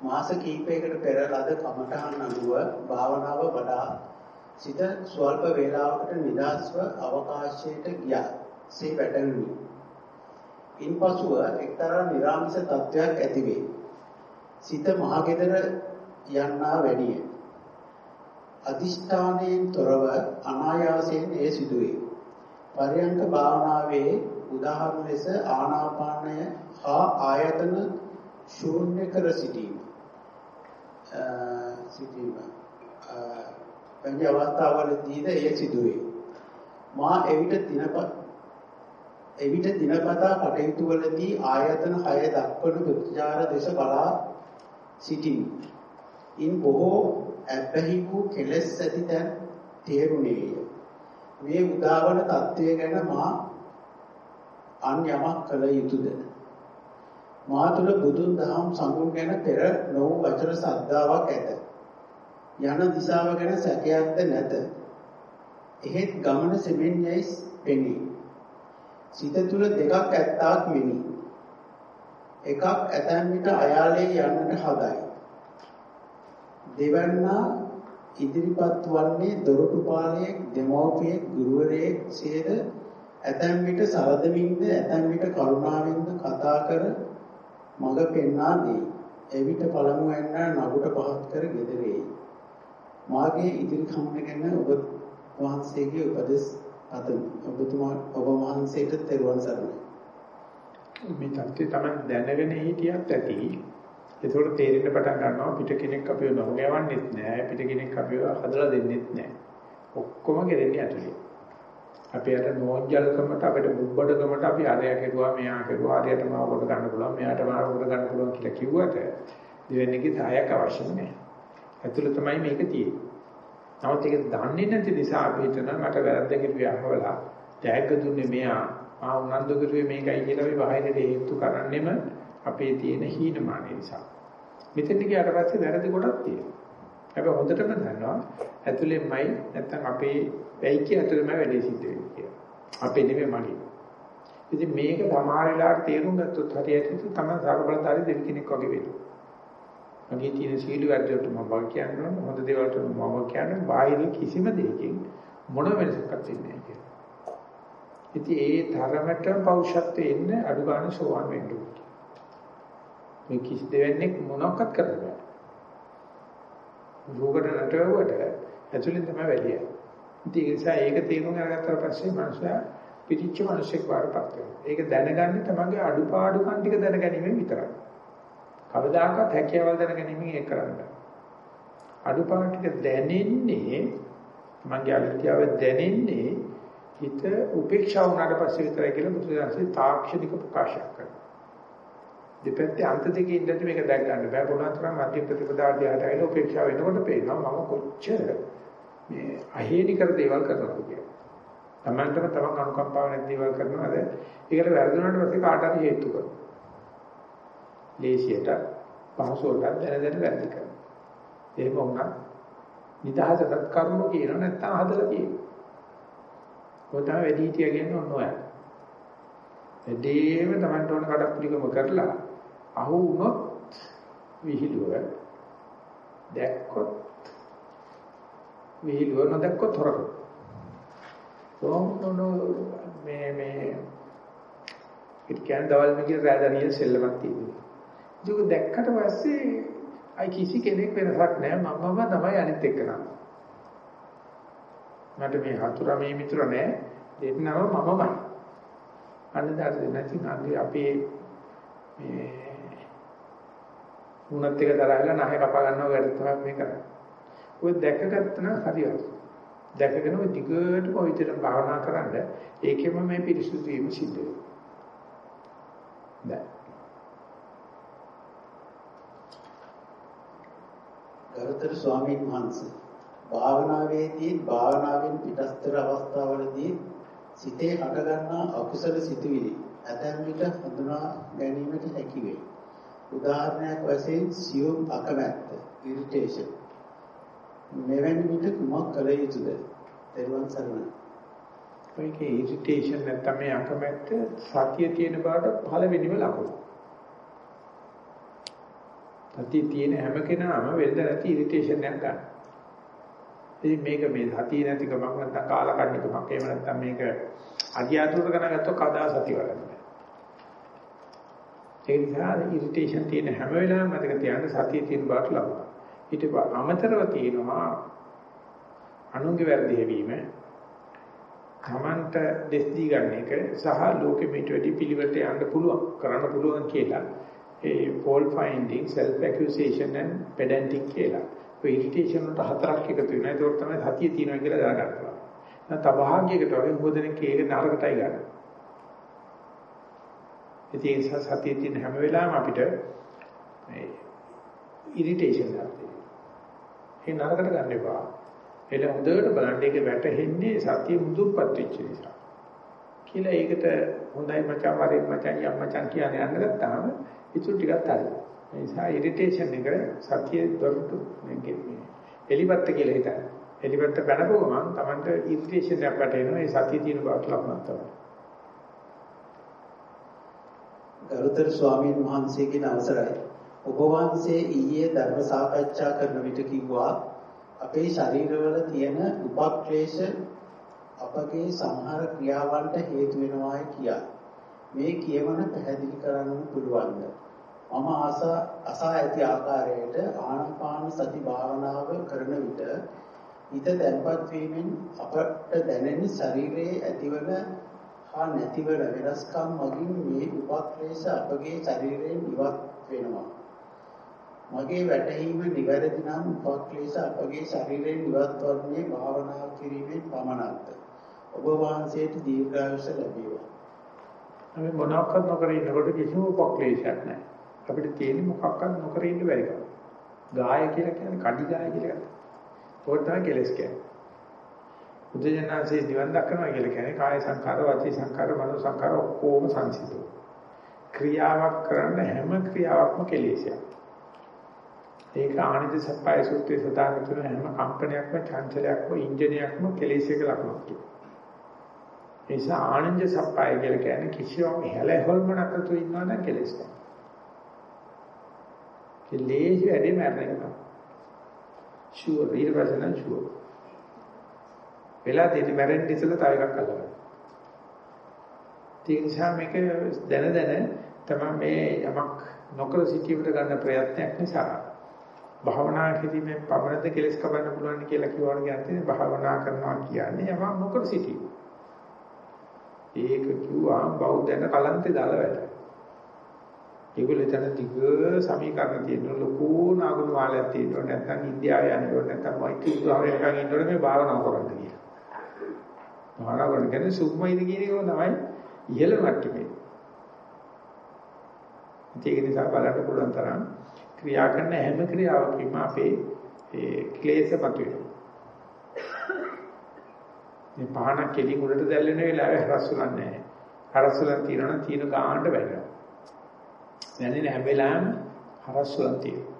මාස කිහිපයකට පෙර ලද කමඨහන් අනුව භාවනාව වඩා සිත ස්වල්ප වේලාවකට නිදාස්ව අවකාශයට ගියා. සේ වැටහුණි. ඉන්පසුව එක්තරා නිර්ාමිෂ තත්වයක් ඇති වේ. සිත මහගෙදර යන්නා වැඩිය. අදිෂ්ඨානයෙන් තොරව අනායාසයෙන් ඒ සිදුවේ. පරයන්ක භාවනාවේ උදාහරණ ලෙස ආනාපානය හා ආයතන ශූන්‍ය කර සිටීම. සිටීම. එවැනි අවස්ථාවලදීද එය සිදුවේ. මා එවිට දිනපත් එවිට දිනපතා කටයුතු වලදී ආයතන 6 දක්වන ප්‍රතිචාර දෙස බලා සිටිමි. ඉන් බොහෝ ඇබ්බැහි වූ කෙලෙස් ඇති තැන් තේරුණේය. මේ උදාවන தත්වය ගැන මා අන් යමක් කළ යුතුද? මා තුළ බුදුන් දහම් සඟුන් ගැන පෙර නොවු වචන සද්ධාාවක් ඇත. යන දිශාව ගැන සැකයක්ද නැත. එහෙත් ගමන සෙමින් යයි පෙනී. සිත තුළ දෙකක් ඇත්තාක් මෙනි. එකක් ඇතැම් විට අයාලේ යන්නට හදයි. දෙවන්නා ඉදිරිපත් වන්නේ දොරටුපාලයෙක්, දෙමව්පියෙක්, ගුරුවරයෙක් සියද ඇතැම් විට සරදමින්ද ඇතැම් විට කරුණාවෙන්ද කතා කර මඟ පෙන්වා දෙයි. එවිට පළමු වෙන්නා නගුට පහත් කර ගෙදරෙයි. මාගේ ඉදිරි කමන ගැන ඔබ වහන්සේගේ උපදෙස් අත ඔබතුමා ඔබ වහන්සේට තෙරුවන් සරණයි. මේ தත්ත්වය තමයි දැනගෙන හිටියත් ඇති. ඒතකොට තේරෙන්න පටන් ගන්නවා පිට කෙනෙක් අපිව නොගවන්නෙත් නෑ පිට කෙනෙක් අපිව හදලා දෙන්නෙත් නෑ. ඔක්කොම ගෙරෙන්නේ ඇතුලේ. අපි අර නෝන්ජල්කමට අපිට බුබ්බඩකමට අපි අරය කෙරුවා මෙයා කෙරුවා හරියට මාව කොට ගන්න පුළුවන් මෙයාට මාව කොට ගන්න පුළුවන් කියලා කිව්වට දෙවෙනිගේ සහායක් අවශ්‍ය නැහැ. ඇතුළ තමයි මේක තියෙන්නේ. නමුත් ඒක දන්නේ නැති නිසා අපි හිතන මට වැරද්ද කිව්වහවලා ටැග් දුන්නේ මෙයා ආ උනන්දු කරුවේ මේකයි කියලා අපි බාහිරට හේතු කරන්නෙම අපේ තියෙන හීනමාන නිසා. මෙතෙන් ගියාට පස්සේ වැරදි කොටක් තියෙනවා. හැබැයි හොඳටම දන්නවා ඇතුළෙන්මයි නැත්තම් අපේ වැයිකිය ඇතුළෙන්ම වැඩේ සිද්ධ වෙන්නේ කියලා. අපේ නෙමෙයි මගේ. ඉතින් මේක සමහර වෙලාවට තේරුම් ගත්තොත් හරියට තමයි සර්වබලධාරී දෙවි කෙනෙක් වගේ වෙන්නේ. මගේ තියෙන සීල වැඩට මම වක් කියනවා හොඳ දේවල්ට මම කියන්නේ බාහිර කිසිම දෙයකින් මොන වෙනසක්වත් වෙන්නේ නැහැ කියලා. ඉතින් ඒ තරමට පෞෂත්වයේ ඉන්න අඩු ගන්න සෝවන් වෙන්න ඕනේ. මේ කිසි දෙවන්නේක් මොනවක්වත් කරන්න බෑ. රෝගකට නටවුවට ඇතුලෙන් තමයි වැඩි යන්නේ. ඉතින් ඒ නිසා ඒක තේරුම් අරගත්තාට පස්සේ මනුස්සයා පිටිච්ච මිනිසෙක් වඩපත් වෙනවා. ඒක දැනගන්නේ තමන්ගේ අඩුපාඩුකම් ටික දැනගැනීමෙන් විතරයි. කවදාකවත් හැකියාවල් දැනගැනීමෙන් ඒක කරන්න. අඩුපාඩු ටික දැනෙන්නේ තමන්ගේ අවිද්‍යාව දැනෙන්නේ හිත උපේක්ෂා වුණාට පස්සේ විතරයි කියලා බුදුරජාණන්සේ තාක්ෂණික ප්‍රකාශයක් කරනවා. දෙපැත්තේ අන්ත දෙකේ ඉඳන් මේක දැක් ගන්න බෑ. බුණාතරම් මධ්‍ය ප්‍රතිපදාවට යහට ඇවිල්ලා උපේක්ෂාව වෙනකොට පේනවා මම කොච්චර මේ අහේනිකර දේවල් කරනවද කියලා. Tamanටම තමන් අනුකම්පාව නැති දේවල් කරනවද? ඒකට වැරදුනට පස්සේ කාට හරි හේතු කරනවා. ලේසියට පහසුවට දැන දැන වැරදි කරනවා. එහෙම වුණා නිදහසට කර්ම කියන නැත්තම් හදලා කියනවා. කොතන වැඩි හිටියා කියන්නේ ඔන්න ඔය. එදේම Tamanට ඕන කඩප්පුලිකම කරලා අහු වුණොත් විහිළුව දැක්කොත් විහිළුව නොදැක්කොත් හොරක. කොහොමනෝ මේ මේ ඉත කියන්නේ දවල් මිගේ රාදරිය සෙල්ලමක් තියෙනවා. ඒක දැක්කට පස්සේ අයි කිසි කෙනෙක් වෙනසක් නැහැ මමම තමයි අනිත් එක්ක නම්. මට මේ හතුරා මේ මිතුර නැහැ දෙන්නම මමමයි. අනිදාර නැති නැති අපේ මේ උනත් එක දරාගෙන නැහැ කපා ගන්නව වැඩ තමයි මේ කරන්නේ. ඔය දැකගත්ත නම් හරියට. දැකගෙන ඔය දිගට පොවිතර භාවනා කරන්න ඒකෙම මේ පිරිසුදු වීම සිද්ධ වෙනවා. දැන් ගරුතර ස්වාමීන් වහන්සේ භාවනාවේදී භාවනාවෙන් පිටස්තර අවස්ථාවලදී සිතේ හටගන්නා අකුසල සිතුවිලි ඇතැම් විට හඳුනා ගැනීමට හැකි වේ. උදාහරණයක් වශයෙන් සියුම් අකමැත්ත, ඉරිටේෂන්. මෙවැනි විට කුමක් කළ යුතුද? දරුවන් සරණයි. ඔයකේ ඉරිටේෂන් නැත්නම් මේ අකමැත්ත සතිය තියෙන බවට පළවෙනිම ලකුණ. සතිය තියෙන හැම කෙනාම වෙලද නැති ඉරිටේෂන් එකක් ගන්න. ඉතින් මේක මේ සතිය නැතිකමක් නැත්නම් කාලකන්නිකමක් එහෙම නැත්නම් මේක අධ්‍යාත්මික කරගත්තොත් කවදා සතිය වලන්නේ. ඒ නිසා ඉරිටේෂන් තියෙන හැම වෙලාවෙම මතක තියාගන්න සතිය තියෙන බවට ලකුණ. ඊට අමතරව තියෙනවා අනුන්ගේ වැරදි හැවීම තමන්ට දෙස් දී ගන්න එක සහ ලෝකෙ මෙට වැඩි පිළිවෙලට යන්න පුළුවන් කරන්න පුළුවන් කියලා. ඒ fault finding self accusation and pedantic කියලා. ඔය ඉරිටේෂන් වලට හතරක් එකතු වෙනවා. ඒක තමයි සතිය තියෙනවා කියලා දාගන්න පුළුවන්. නැත්නම් තභාග්‍යයකට වගේ හොදෙනෙක් ඒක නරකටයි ගන්න. ඉතින් ඒ සතිය තියෙන හැම වෙලාවෙම අපිට මේ ඉරිටේෂන් එකක් ඒ නරකට ගන්න එපා. එළ හොඳට බලන්න ඒක වැටෙන්නේ සතිය මුදුපත් වෙච්ච නිසා. කියලා ඒකට හොඳයි මචං වරේ මචං යම් මචං කියන්නේ යන්න ගත්තාම ඉතුරු ටිකත් හරි. ඒ නිසා ඉරිටේෂන් එක සතිය දොරටු මේ එලිපත්ත කියලා හිතන්න. එලිපත්ත බැනපුව ගමන් Tamanට ඉරිටේෂන් එකක් වැටෙනවා. ඒ සතිය තියෙන බවට ලකුණක් තමයි. ගරුතර ස්වාමීන් වහන්සේගෙන් අවසරයි. ඔබ වහන්සේ ඊයේ ධර්ම සාකච්ඡා කරන විට කිව්වා අපේ ශරීරවල තියෙන උපක්ලේශ අපගේ සමහර ක්‍රියාවන්ට හේතු වෙනවායි කියා. මේ කියවන පැහැදිලි කරන්න පුළුවන්ද? මම ආසා අසා ඇති ආකාරයට ආනාපාන සති භාවනාව කරන විට හිත තැන්පත් වීමෙන් අපට දැනෙන ශරීරයේ ඇතිවන හා නැතිවන වෙනස්කම් මගින් මේ උපක්ලේශ අපගේ ශරීරයෙන් ඉවත් වෙනවා. මගේ වැටහීම නිවැරදි නම් උපක්ලේශ අපගේ ශරීරයෙන් ඉවත් වන්නේ භාවනා කිරීමෙන් පමණක්ද? ඔබ වහන්සේට දීර්ඝායුෂ ලැබේවා. අපි මොනවාක්වත් නොකර ඉන්නකොට කිසිම උපක්ලේශයක් නැහැ. අපිට තියෙන්නේ මොකක්වත් නොකර ඉන්න බැරි කම. ගාය කියලා කියන්නේ කඩි ගාය කියලා කියන්නේ. ඒක තමයි කෙලස් කියන්නේ. බුදුජානනාංශයේ නිවන් දක්වනවා කියලා කියන්නේ කාය සංකාර, වාචී සංකාර, මනෝ සංකාර ඔක්කොම සංසිඳු. ක්‍රියාවක් කරන්න හැම ක්‍රියාවක්ම කෙලෙසයක්. ඒක ආනිද සප්පයි සූත්‍රයේ සදාන කරන හැම කම්පනයක්ම චංචලයක්ම ඉන්ජිනයක්ම කෙලෙසයක ලක්ෂණක් තියෙනවා. ඒ නිසා ආනන්ද සප්පයි කියලා කියන්නේ කිසියම් හැලහොල්මනක් අතු ඉන්නවා නම් කෙලෙස් නැහැ. කෙලෙස් වැඩි මරණ එක. ෂුවර් ඊර්වසන ෂුවර්. වෙලා තියෙන මැරෙන්න ඉස්සෙල්ලා තව එකක් අල්ලගන්න. ඒ නිසා මේක දැන දැන තමයි මේ යමක් නොකර සිටීමට ගන්න ප්‍රයත්නයක් නිසා භාවනා කිරීමෙන් පමණද කෙලස් කපන්න පුළුවන් කියලා කියවන කියන්නේ භාවනා කරනවා කියන්නේ යමක් නොකර සිටීම. ඒක කිව්වා බෞද්ධයන් කලන්තේ දාලා වැඩ. ඒගොල්ලෝ එතන දිග සමීකරණ තියෙන ලොකු නාගුණ වාලයක් තියෙනවා නැත්නම් ඉන්දියාවේ යනකොට නැත්නම් මයිකල් ගාවෙන් ඉන්නකොට මේ භාවනා කරන්න කියලා. භාවනා කරන කියන්නේ සුක්මයිද කියන එක තමයි ඉහළ මට්ටමේ. ඒක නිසා බලන්න පුළුවන් තරම් ක්‍රියා කරන හැම ක්‍රියාවකම අපේ ඒ ක්ලේශ මතුවෙනවා. මේ පහන කෙලින් උඩට දැල්ලෙන වෙලාවේ හරස්සුලක් නැහැ. හරස්සුලක් තියෙනවා නම් තියෙන ගානට වැටෙනවා. දැනෙන හැම වෙලාවෙම හරස්සුලක් තියෙනවා.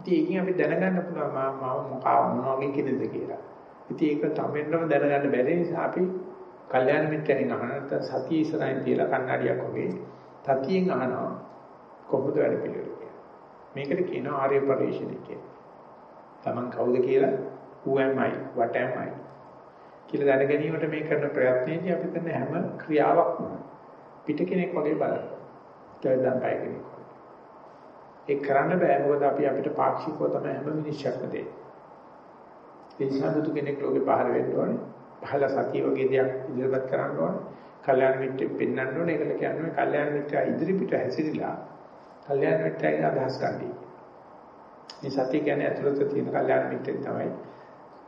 ඉතින් ඒකෙන් අපි දැනගන්න පුළුවන් මම මොකා මොන වගේ කෙනෙක්ද කියලා. ඉතින් ඒක තමෙන්නම දැනගන්න බැරි නිසා අපි කල්යාණ මිත්‍රයන් අහන නැත්නම් සතිය ඉස්සරහින් තියලා කන්නඩියක් වගේ සතියෙන් අහනවා කොහොමද වැඩ පිළිවෙල කියලා. මේකට කියනවා ආර්ය පරිශ්‍රණය කියලා. Taman කවුද කියලා who am I what am I කියලා දැන ගැනීමට මේ කරන ප්‍රයත්නයේදී අපි කරන හැම ක්‍රියාවක්ම පිට කෙනෙක් වගේ බලන්න. දෙවියන් පය කෙනෙක්. ඒක කරන්න බෑ මොකද අපි අපිට පාක්ෂිකව තමයි හැම මිනිස්සුක්ම දෙන්නේ. ඒ නිසා බුදු කෙනෙක් ලෝකේ පහළ වෙන්න ඕනේ. පහළ සතිය වගේ දෙයක් ඉදිරිපත් කරන්න ඕනේ. කල්යාණ මිත්‍රෙ පෙන්වන්න ඕනේ. ඒකල කියන්නේ කල්යාණ මිත්‍රා ඉදිරි පිට හැසිරීලා කල්යාණ මිත්‍රාගේ අදහස් ගන්නදී. මේ සතිය කියන්නේ ඇතුළත තියෙන කල්යාණ මිත්‍රෙන් තමයි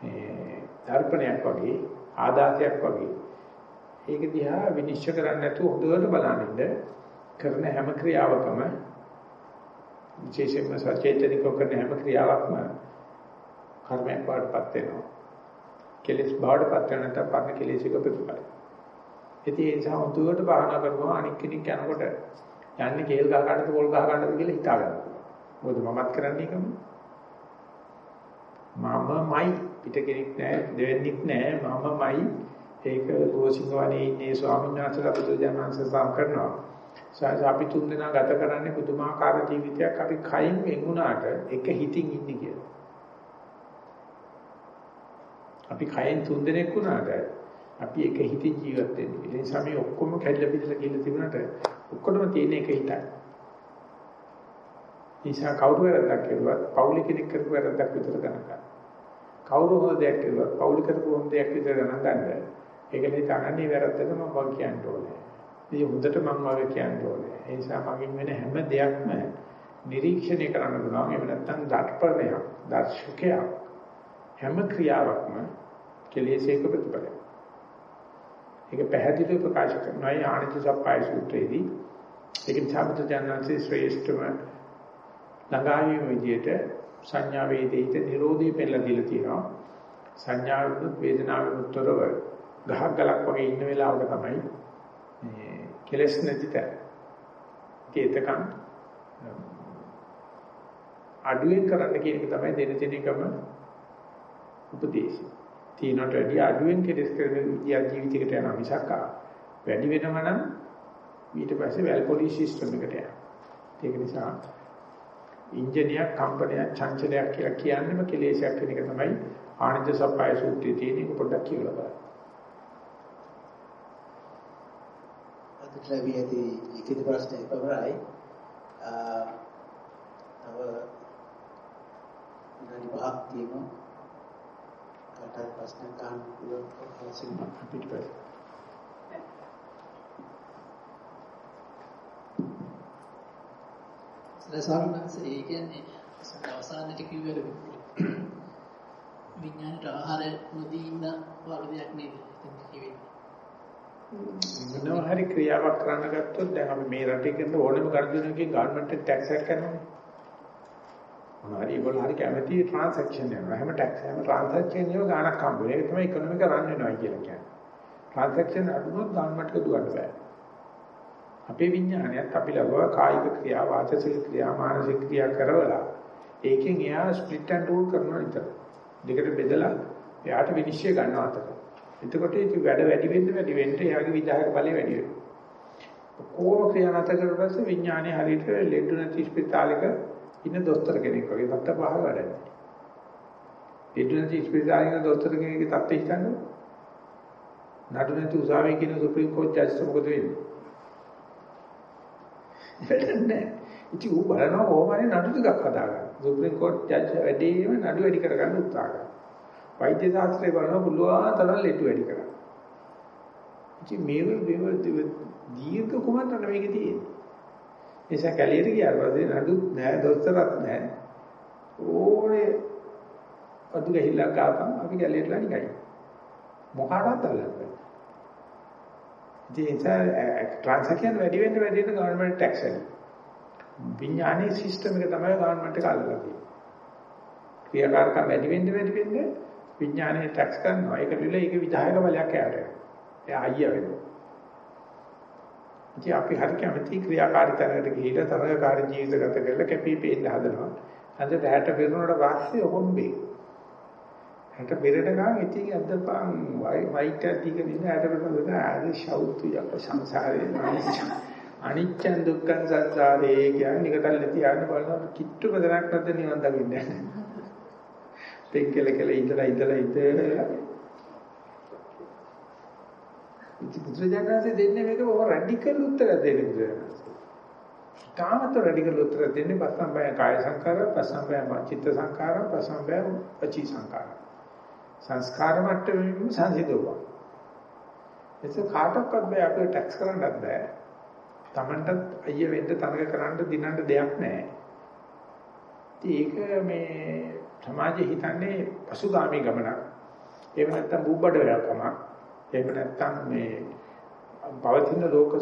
මේ දර්පණයක් වගේ ආදාතයක් වගේ. ඒක දිහා විනිශ්චය කරන්න නැතුව හොඳට බලනින්න කරන හැම ක්‍රියාවකම විශේෂයෙන්ම සචේතනිකව කරන හැම ක්‍රියාවක්ම කර්මයක් බවටපත් වෙනවා. කෙලෙස් බවටපත් වෙන නැත්නම් පරණ කෙලෙසික ප්‍රතිපලයි. ඉතින් ඒ නිසා උතුවට භාවනා කරනවා අනික් කෙනෙක් යනකොට යන්නේ කේල් ගහ ගන්නද පොල් ගහ ගන්නද කියලා හිතා ගන්න. මොකද මමත් කරන්නේ ඒකම. මමමයි පිට කෙනෙක් නෑ දෙවෙන්නෙක් නෑ මමමයි ඒක ගෝසිංහවනේ ඉන්නේ ස්වාමීන් වහන්සේලා බුදුජානක සසම් කරනවා. සාස අපි තුන් දෙනා ගත කරන්නේ පුදුමාකාර ජීවිතයක් අපි කයින් වෙන් වුණාට එක හිතින් ඉන්නේ කියලා. අපි කයෙන් තුන් දෙනෙක් වුණාට අපි එක හිතින් ජීවත් වෙන්නේ. ඒ නිසා මේ ඔක්කොම කැඩලා පිටලා කියලා තිබුණාට ඔක්කොම තියෙන එක හිතයි. නිසා කවුරු වැරද්දක් කරුවත් පෞලි කෙනෙක් කරපු වැරද්දක් විතර ගණන් ගන්න. කවුරු හොඳ දෙයක් කරුවත් පෞලි කරපු හොඳ දෙයක් විතර ගණන් ගන්න. ඒකනේ තනන්නේ වැරද්දට මම වක් කියන්න ඕනේ. මේ හොඳට මම වගේ කියන්න ඕනේ. ඒ නිසා මගෙන් වෙන හැම දෙයක්ම නිරීක්ෂණය කරන්න පුළුවන්. එහෙම නැත්නම් දර්පණයක්, දර්ශකයක් හැම ක්‍රියාවක්ම කෙලෙසේක ප්‍රතිපලයි. ඒක පැහැදිලිව ප්‍රකාශ කරනවා ආනන්ද සප්පයි සූත්‍රයේදී. ඒක නිසා ජානන්සේ ශ්‍රේෂ්ඨම ළඟාවීම විදියට සංඥා වේදිත නිරෝධී පෙළලා දීලා තියෙනවා. සංඥාවෙත් වේදනාවෙත් උත්තරව ගහක් ගලක් වගේ ඉන්න වෙලාවක තමයි මේ කෙලස් නැති තැන. ඒකකම් අඩුවෙන් කරන්න කියන එක තමයි දෙන දෙන එකම උපදේශය. තීනට වැඩි අඩුවෙන් කෙලස් කරන ජීවිතයකට යන මිසක් වැඩි වෙනම නම් ඊට පස්සේ වැල් පොලිස් සිස්ටම් එකට යනවා. ඒක නිසා ඉන්ජිනියර් කම්පනියක් චංචලයක් කියලා කියන්නේම කෙලෙසයක් වෙන එක තමයි ආනන්ද සප්පයි සූත්‍රයේ තියෙන එක පොඩ්ඩක් කියවලා බලන්න. අදට ලැබී ඇති ලිඛිත ප්‍රශ්න පමණයි. තව විනාඩි 5ක් තියෙනවා. කාටත් ප්‍රශ්න ගන්න පුළුවන් අවශ්‍යම පිටිපස්සේ. වහන්සේ ඒ කියන්නේ අවසානයේ කිව්වල විඥානට ආහාර නොදී ඉන්න වගේ දෙයක් නේද මොනවා හරි ක්‍රියාවක් කරන්න ගත්තොත් දැන් අපි මේ රටේ කරන ඕනම ගණනකින් ගවර්න්මන්ට් එක ටැක්ස් එකක් කරනවානේ. මොනවා හරි ඒගොල්ලෝ හරි කැමති ට්‍රාන්සැක්ෂන් යනවා. හැම ටැක්ස් හැම ට්‍රාන්සැක්ෂන් එකම ගාණක් හම්බ වෙනවා. ඒක තමයි ඉකොනොමික රන් වෙනවා කියලා කියන්නේ. ට්‍රාන්සැක්ෂන් අඩුනොත් ගවර්න්මන්ට් එක දුවන්න බෑ. අපේ විඥානයත් අපි ලබව කායික ක්‍රියා වාචසික ක්‍රියා මානසික ක්‍රියා කරවලා ඒකෙන් එයා ස්ප්ලිට් ඇන්ඩ් රූල් කරනවා විතර. දෙකට බෙදලා එයාට විනිශ්චය ගන්නවා අතට. එතකොට ඉතින් වැඩ වැඩි වෙන්න වැඩි වෙන්න එයාගේ විදායක බලය වැඩි වෙනවා. කොහොම ක්‍රියා නැත කරලා පස්සේ විඥානේ හරියට ලෙඩ නැති ස්පිතාලෙක ඉන්න දොස්තර කෙනෙක් වගේ තත්ත පහ වැඩන්නේ. ලෙඩ නැති ස්පිතාලෙක දොස්තර කෙනෙක්ගේ තත්ත්වය හිතන්නේ. නඩු නැති උසාවියේ කියන සුප්‍රීම කෝට් ජජ්ස් මොකද වෙන්නේ? වැඩන්නේ. ඉතින් ඌ බලනවා කොහොම හරි නඩු ටිකක් හදාගන්න. සුප්‍රීම කෝට් ජජ් වැඩිම නඩු වැඩි කරගන්න උත්සාහ කරනවා. වෛද්‍ය ශාස්ත්‍රය බලනවා පුළුවන් තරම් ලෙඩ වැඩි කරන්න. ඉතින් මේව මේව දීර්ඝ කුමන්ත්‍රණ මේකේ තියෙන්නේ. එසා කැලියට ගියාට පස්සේ නඩු නෑ දොස්තරත් නෑ. ඕනේ අදු ගහිලා කාපම් අපි කැලියටලා නිකයි. මොකටවත් අල්ලන්නේ. ඉතින් ඒක ට්‍රාන්සැක්ෂන් වැඩි වෙන්න වැඩි වෙන්න ගවර්න්මන්ට් ටැක්ස් එක. විඥානයේ සිස්ටම් එක තමයි ගවර්න්මන්ට් එක අල්ලලා තියෙන්නේ. ක්‍රියාකාරකම් වැඩි වෙන්න වැඩි වෙන්න විඥානයේ ටැක්ස් කරනවා. ඒක නිල ඒක විධායක බලයක් යාට. එයා අයියා වෙනවා. ඉතින් අපි හරි කැමති ක්‍රියාකාරී තැනකට ගිහිල්ලා තරගකාරී ජීවිත ගත කරලා කැපී පෙනෙන්න හදනවා. හන්ද දැහැට පෙරුණාට පස්සේ ඔහොම්බේ. හැට බෙරටකම් ඉතින් අද්දපන් වයිට් ඇතික දින හැට බෙරට ආද ශෞතු යක සංසාරේ අනිච්ච දුක්ඛ සංසාරේ කියන්නේ නිකටල් නැති යන්න බලන කිට්ටු බදනක් නැද්ද නිවන් දකින්නේ. පෙන්කල කල ඉඳලා ඉඳලා ඉඳලා ඉති බුදුරජාණන්සේ දෙන්නේ මේක බොහොම රැඩිකල් උත්තරයක් දෙන්නේ බුදුරජාණන්සේ. තාමත් රැඩිකල් උත්තර දෙන්නේ පස්සම්බය කාය සංකාර, පස්සම්බය චිත්ත සංකාර, පස්සම්බය වචී සංකාර. සංස්කාර මට්ටමෙම සංසිඳුවා. ඒක කාටවත් බෑ අපිට ටැක්ස් කරන්නත් බෑ. Tamanටත් අයිය වෙන්න තරග කරන්න දිනන්න දෙයක් නැහැ. ඒක මේ සමාජය හිතන්නේ පසුගාමී ගමනක්. එහෙම නැත්නම් බුබ්බඩ වෙලකමක්. එහෙම නැත්නම් මේ පවතින ලෝක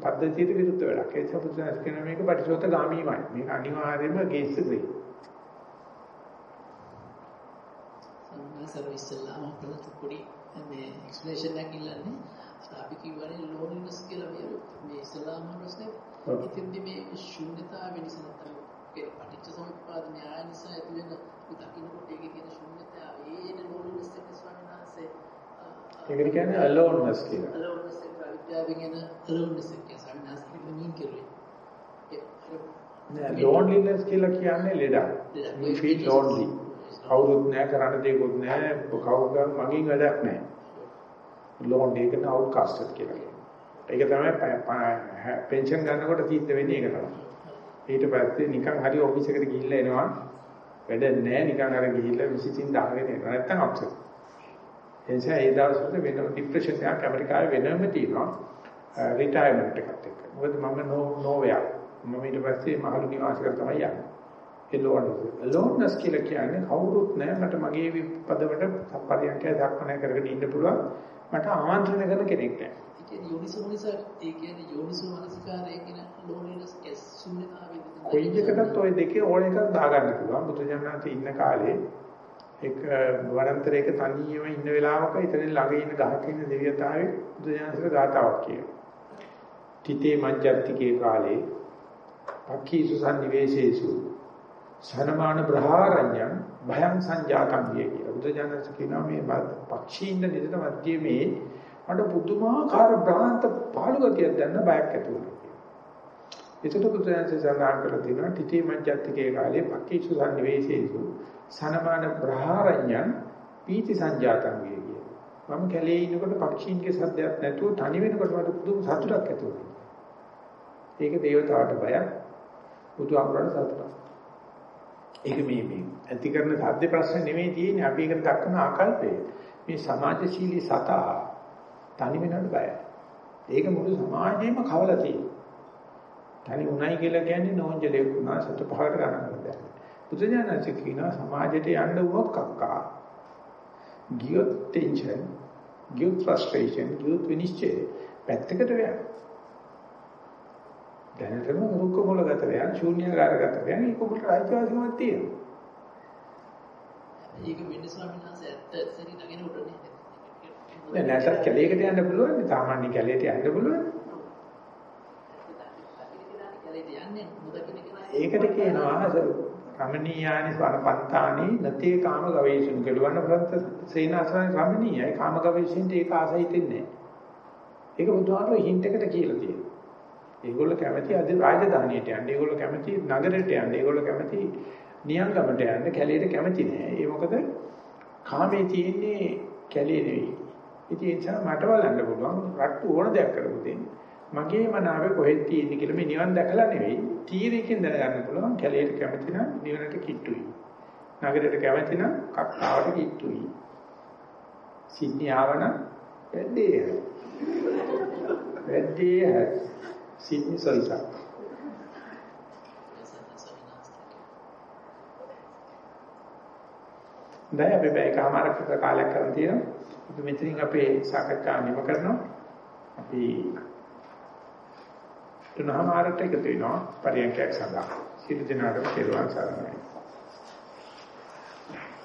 පද්ධතියට විරුද්ධ වෙලක්. ඒ සපුත්‍රයන් කියන මේක පටිසෝත ගාමීමයි. මේක අනිවාර්යයෙන්ම ගේස්. සම්මාසර ඉස්සල්ලාම අපලත් පොඩි මේ එක්ස්ප්ලනේෂන් එකක් ඉල්ලන්නේ. අපි කියවනේ ලෝන්ලිනස් කියලා මේ මේ ඉස්සල්ලාම ප්‍රශ්නේ. ඉතින්දි මේ ශුන්‍යතාව වෙනස නැත්නම් පටිච්ච සමුප්පාද න්‍යාය නිසා ඇති වෙන දකින්නකොට ඒකේ තියෙන ශුන්‍යතාව ඒන ලෝන්ලිනස් එක ස්වාමීන් වහන්සේ ඒකට කියන්නේ aloneness කියලා. aloneness එක විද්‍යාවෙන් එන aloneness එක ස්වාමීන් වහන්සේ මෙන් කරුවේ. නෑ loneliness කියලා කියන්නේ ලෙඩක්. we feel lonely. කවුරුත් නෑ කරන්න දෙයක්වත් නෑ කවුරුත් මගින් වැඩක් නෑ. lonely එකට outcasted කියලා කියනවා. ඒක තමයි පෙන්ෂන් ගන්නකොට තීත්ත වෙන්නේ ඒක තමයි. ඊට පස්සේ නිකන් හරි ඔෆිස් එකට ගිහිල්ලා එනවා වැඩ නැහැ නිකන් අර ගිහිල්ලා විසිටින් දාගෙන එනවා නැත්තම් ඒ නිසා ඒ දවස්වල වෙනම ડિප්‍රෙෂන් එකක් ඇමරිකාවේ වෙනම තියෙනවා රිටයර්මන්ට් එකත් එක්ක. මොකද මම නෝ නෝවෙයා. මම ඊට පස්සේ මහලු නිවාසයකට තමයි යන්නේ. එලෝන්නස් කියලා කියන්නේ කවුරුත් නැහැ මට මගේ පදවට පරියන්කය දක්වන කරගෙන ඉන්න පුළුවන්. මට ආමන්ත්‍රණය කරන කෙනෙක් නැහැ. ඒ කියන්නේ යෝනිසෝ නිසා ඒ කියන්නේ යෝනිසෝ මනසිකාරය කියන ලෝලිනස් එස් ශුන්‍යතාවය. කොයි එකකටත් ওই දෙකේ ඕන එකක් දාගන්න පුළුවන්. බුදුජානනාතේ ඉන්න කාලේ එක වරන්තරයක තනියම ඉන්න වෙලාවක ඉතින් ළඟ ඉන්න ගහක ඉන්න දෙවියතාවේ බුදුජානනාථගේ ගාතාවක් කියනවා තිතේ මජ්ජත්තිකේ කාලේ පක්ඛීසු සම්නිවේශේසු සනමාන බ්‍රහාරඤ්ඤං භයං සංජාතං විය කියලා. බුදුජානක කියනවා මේ පක්ෂීන්ද නිදට මැදීමේ මට පුදුමාකාර භ්‍රාන්ත පාළු ගතියක් දැනන බයක් ඇති වුණා කියලා. ඒකට බුදුජානක සඳහන් කරලා තියෙනවා තිතේ මජ්ජත්තිකේ කාලේ පක්ඛීසු සම්නිවේශේසු සනමාන බ්‍රහාරඤ්ඤං පීති සංජාතං විය කියලා. මම කැලේ ඉන්නකොට පක්ෂීන්ගේ සද්දයක් නැතුව තනි වෙනකොට මට පුදුම සතුටක් ඇති වුණා. ඒක දේවතාවට බයක් බුදු අමරණ සතුටක්. ඒක මේ මේ ඇති කරන සාධ්‍ය ප්‍රශ්න නෙමෙයි තියෙන්නේ අපි ඒකට දක්වන ආකල්පය. මේ සමාජශීලී සතා තනි වෙනවට බයයි. ඒක මුළු සමාජෙම කවලා තියෙනවා. තනි උණයි කියලා කියන්නේ නෝන්ජලේ වුණා සත පහකට ගණන් කරලා. බුදුජානක කියනවා සමාජයට යන්න වුණොත් කක්කා. ගියොත් ටෙන්ෂන්, ගියොත් ෆ්‍රස්ට්‍රේෂන්, ගියොත් විනිශ්චය පැත්තකට වෙනවා. දැනටම රුක්ක මුල ගත වෙන ශූන්‍යකාරගත වෙන ඒක උඹට අයිතිවාසිකමක් තියෙනවා. ඒක වෙන්නේ ස්වාමීන් වහන්සේ ඇත්ත සරි නගෙන උඩනේ. දැන් නැසත් කැලේකට යන්න පුළුවන් සාමාන්‍ය කැලේට යන්න පුළුවන්. ඒකට කියනවා රමණීයානි වරපත්තානි නතේ කාම ගවේෂණ කෙලවන්න ප්‍රත්‍ය සේනාසන රමණීයයි කාම ගවේෂණට ඒක ආසයිතෙන්නේ නැහැ. ඒක බුදුහාමර හින්ට් එකට කියලා තියෙනවා. ඒගොල්ලෝ කැමති අද රාජධානියට යන්න. ඒගොල්ලෝ කැමති නගරයට යන්න. ඒගොල්ලෝ කැමති නියංගමට යන්න. කැලේට කැමති නෑ. ඒ මොකද කාමේ තියෙන්නේ කැලේ නෙවෙයි. ඉතින් ඒ නිසා මට බලන්න පුළුවන් රට්ටු ඕන දෙයක් කරපු දෙන්නේ. මගේ මනාවේ කොහෙද තියෙන්නේ කියලා මේ නිවන් දැකලා නෙවෙයි තීරයකින් දැනගන්න පුළුවන් කැලේට කැමති නම් නිවනට කිට්ටුයි. නගරයට කැමති නම් කක්කාවට කිට්ටුයි. සිඩ්නි ආවන වැඩේ. වැඩේ සිඩ්නි සල්සා. දැන් අපි බයකමාරක කාලයක් කරන් තියෙනවා. අපි මෙතනින් අපේ සාකච්ඡා නිම කරනවා. අපි තුනමාරට එකතු වෙනවා පරියන්කයක් සඳහා. සියලු දෙනාටම තෙරුවන් සරණයි.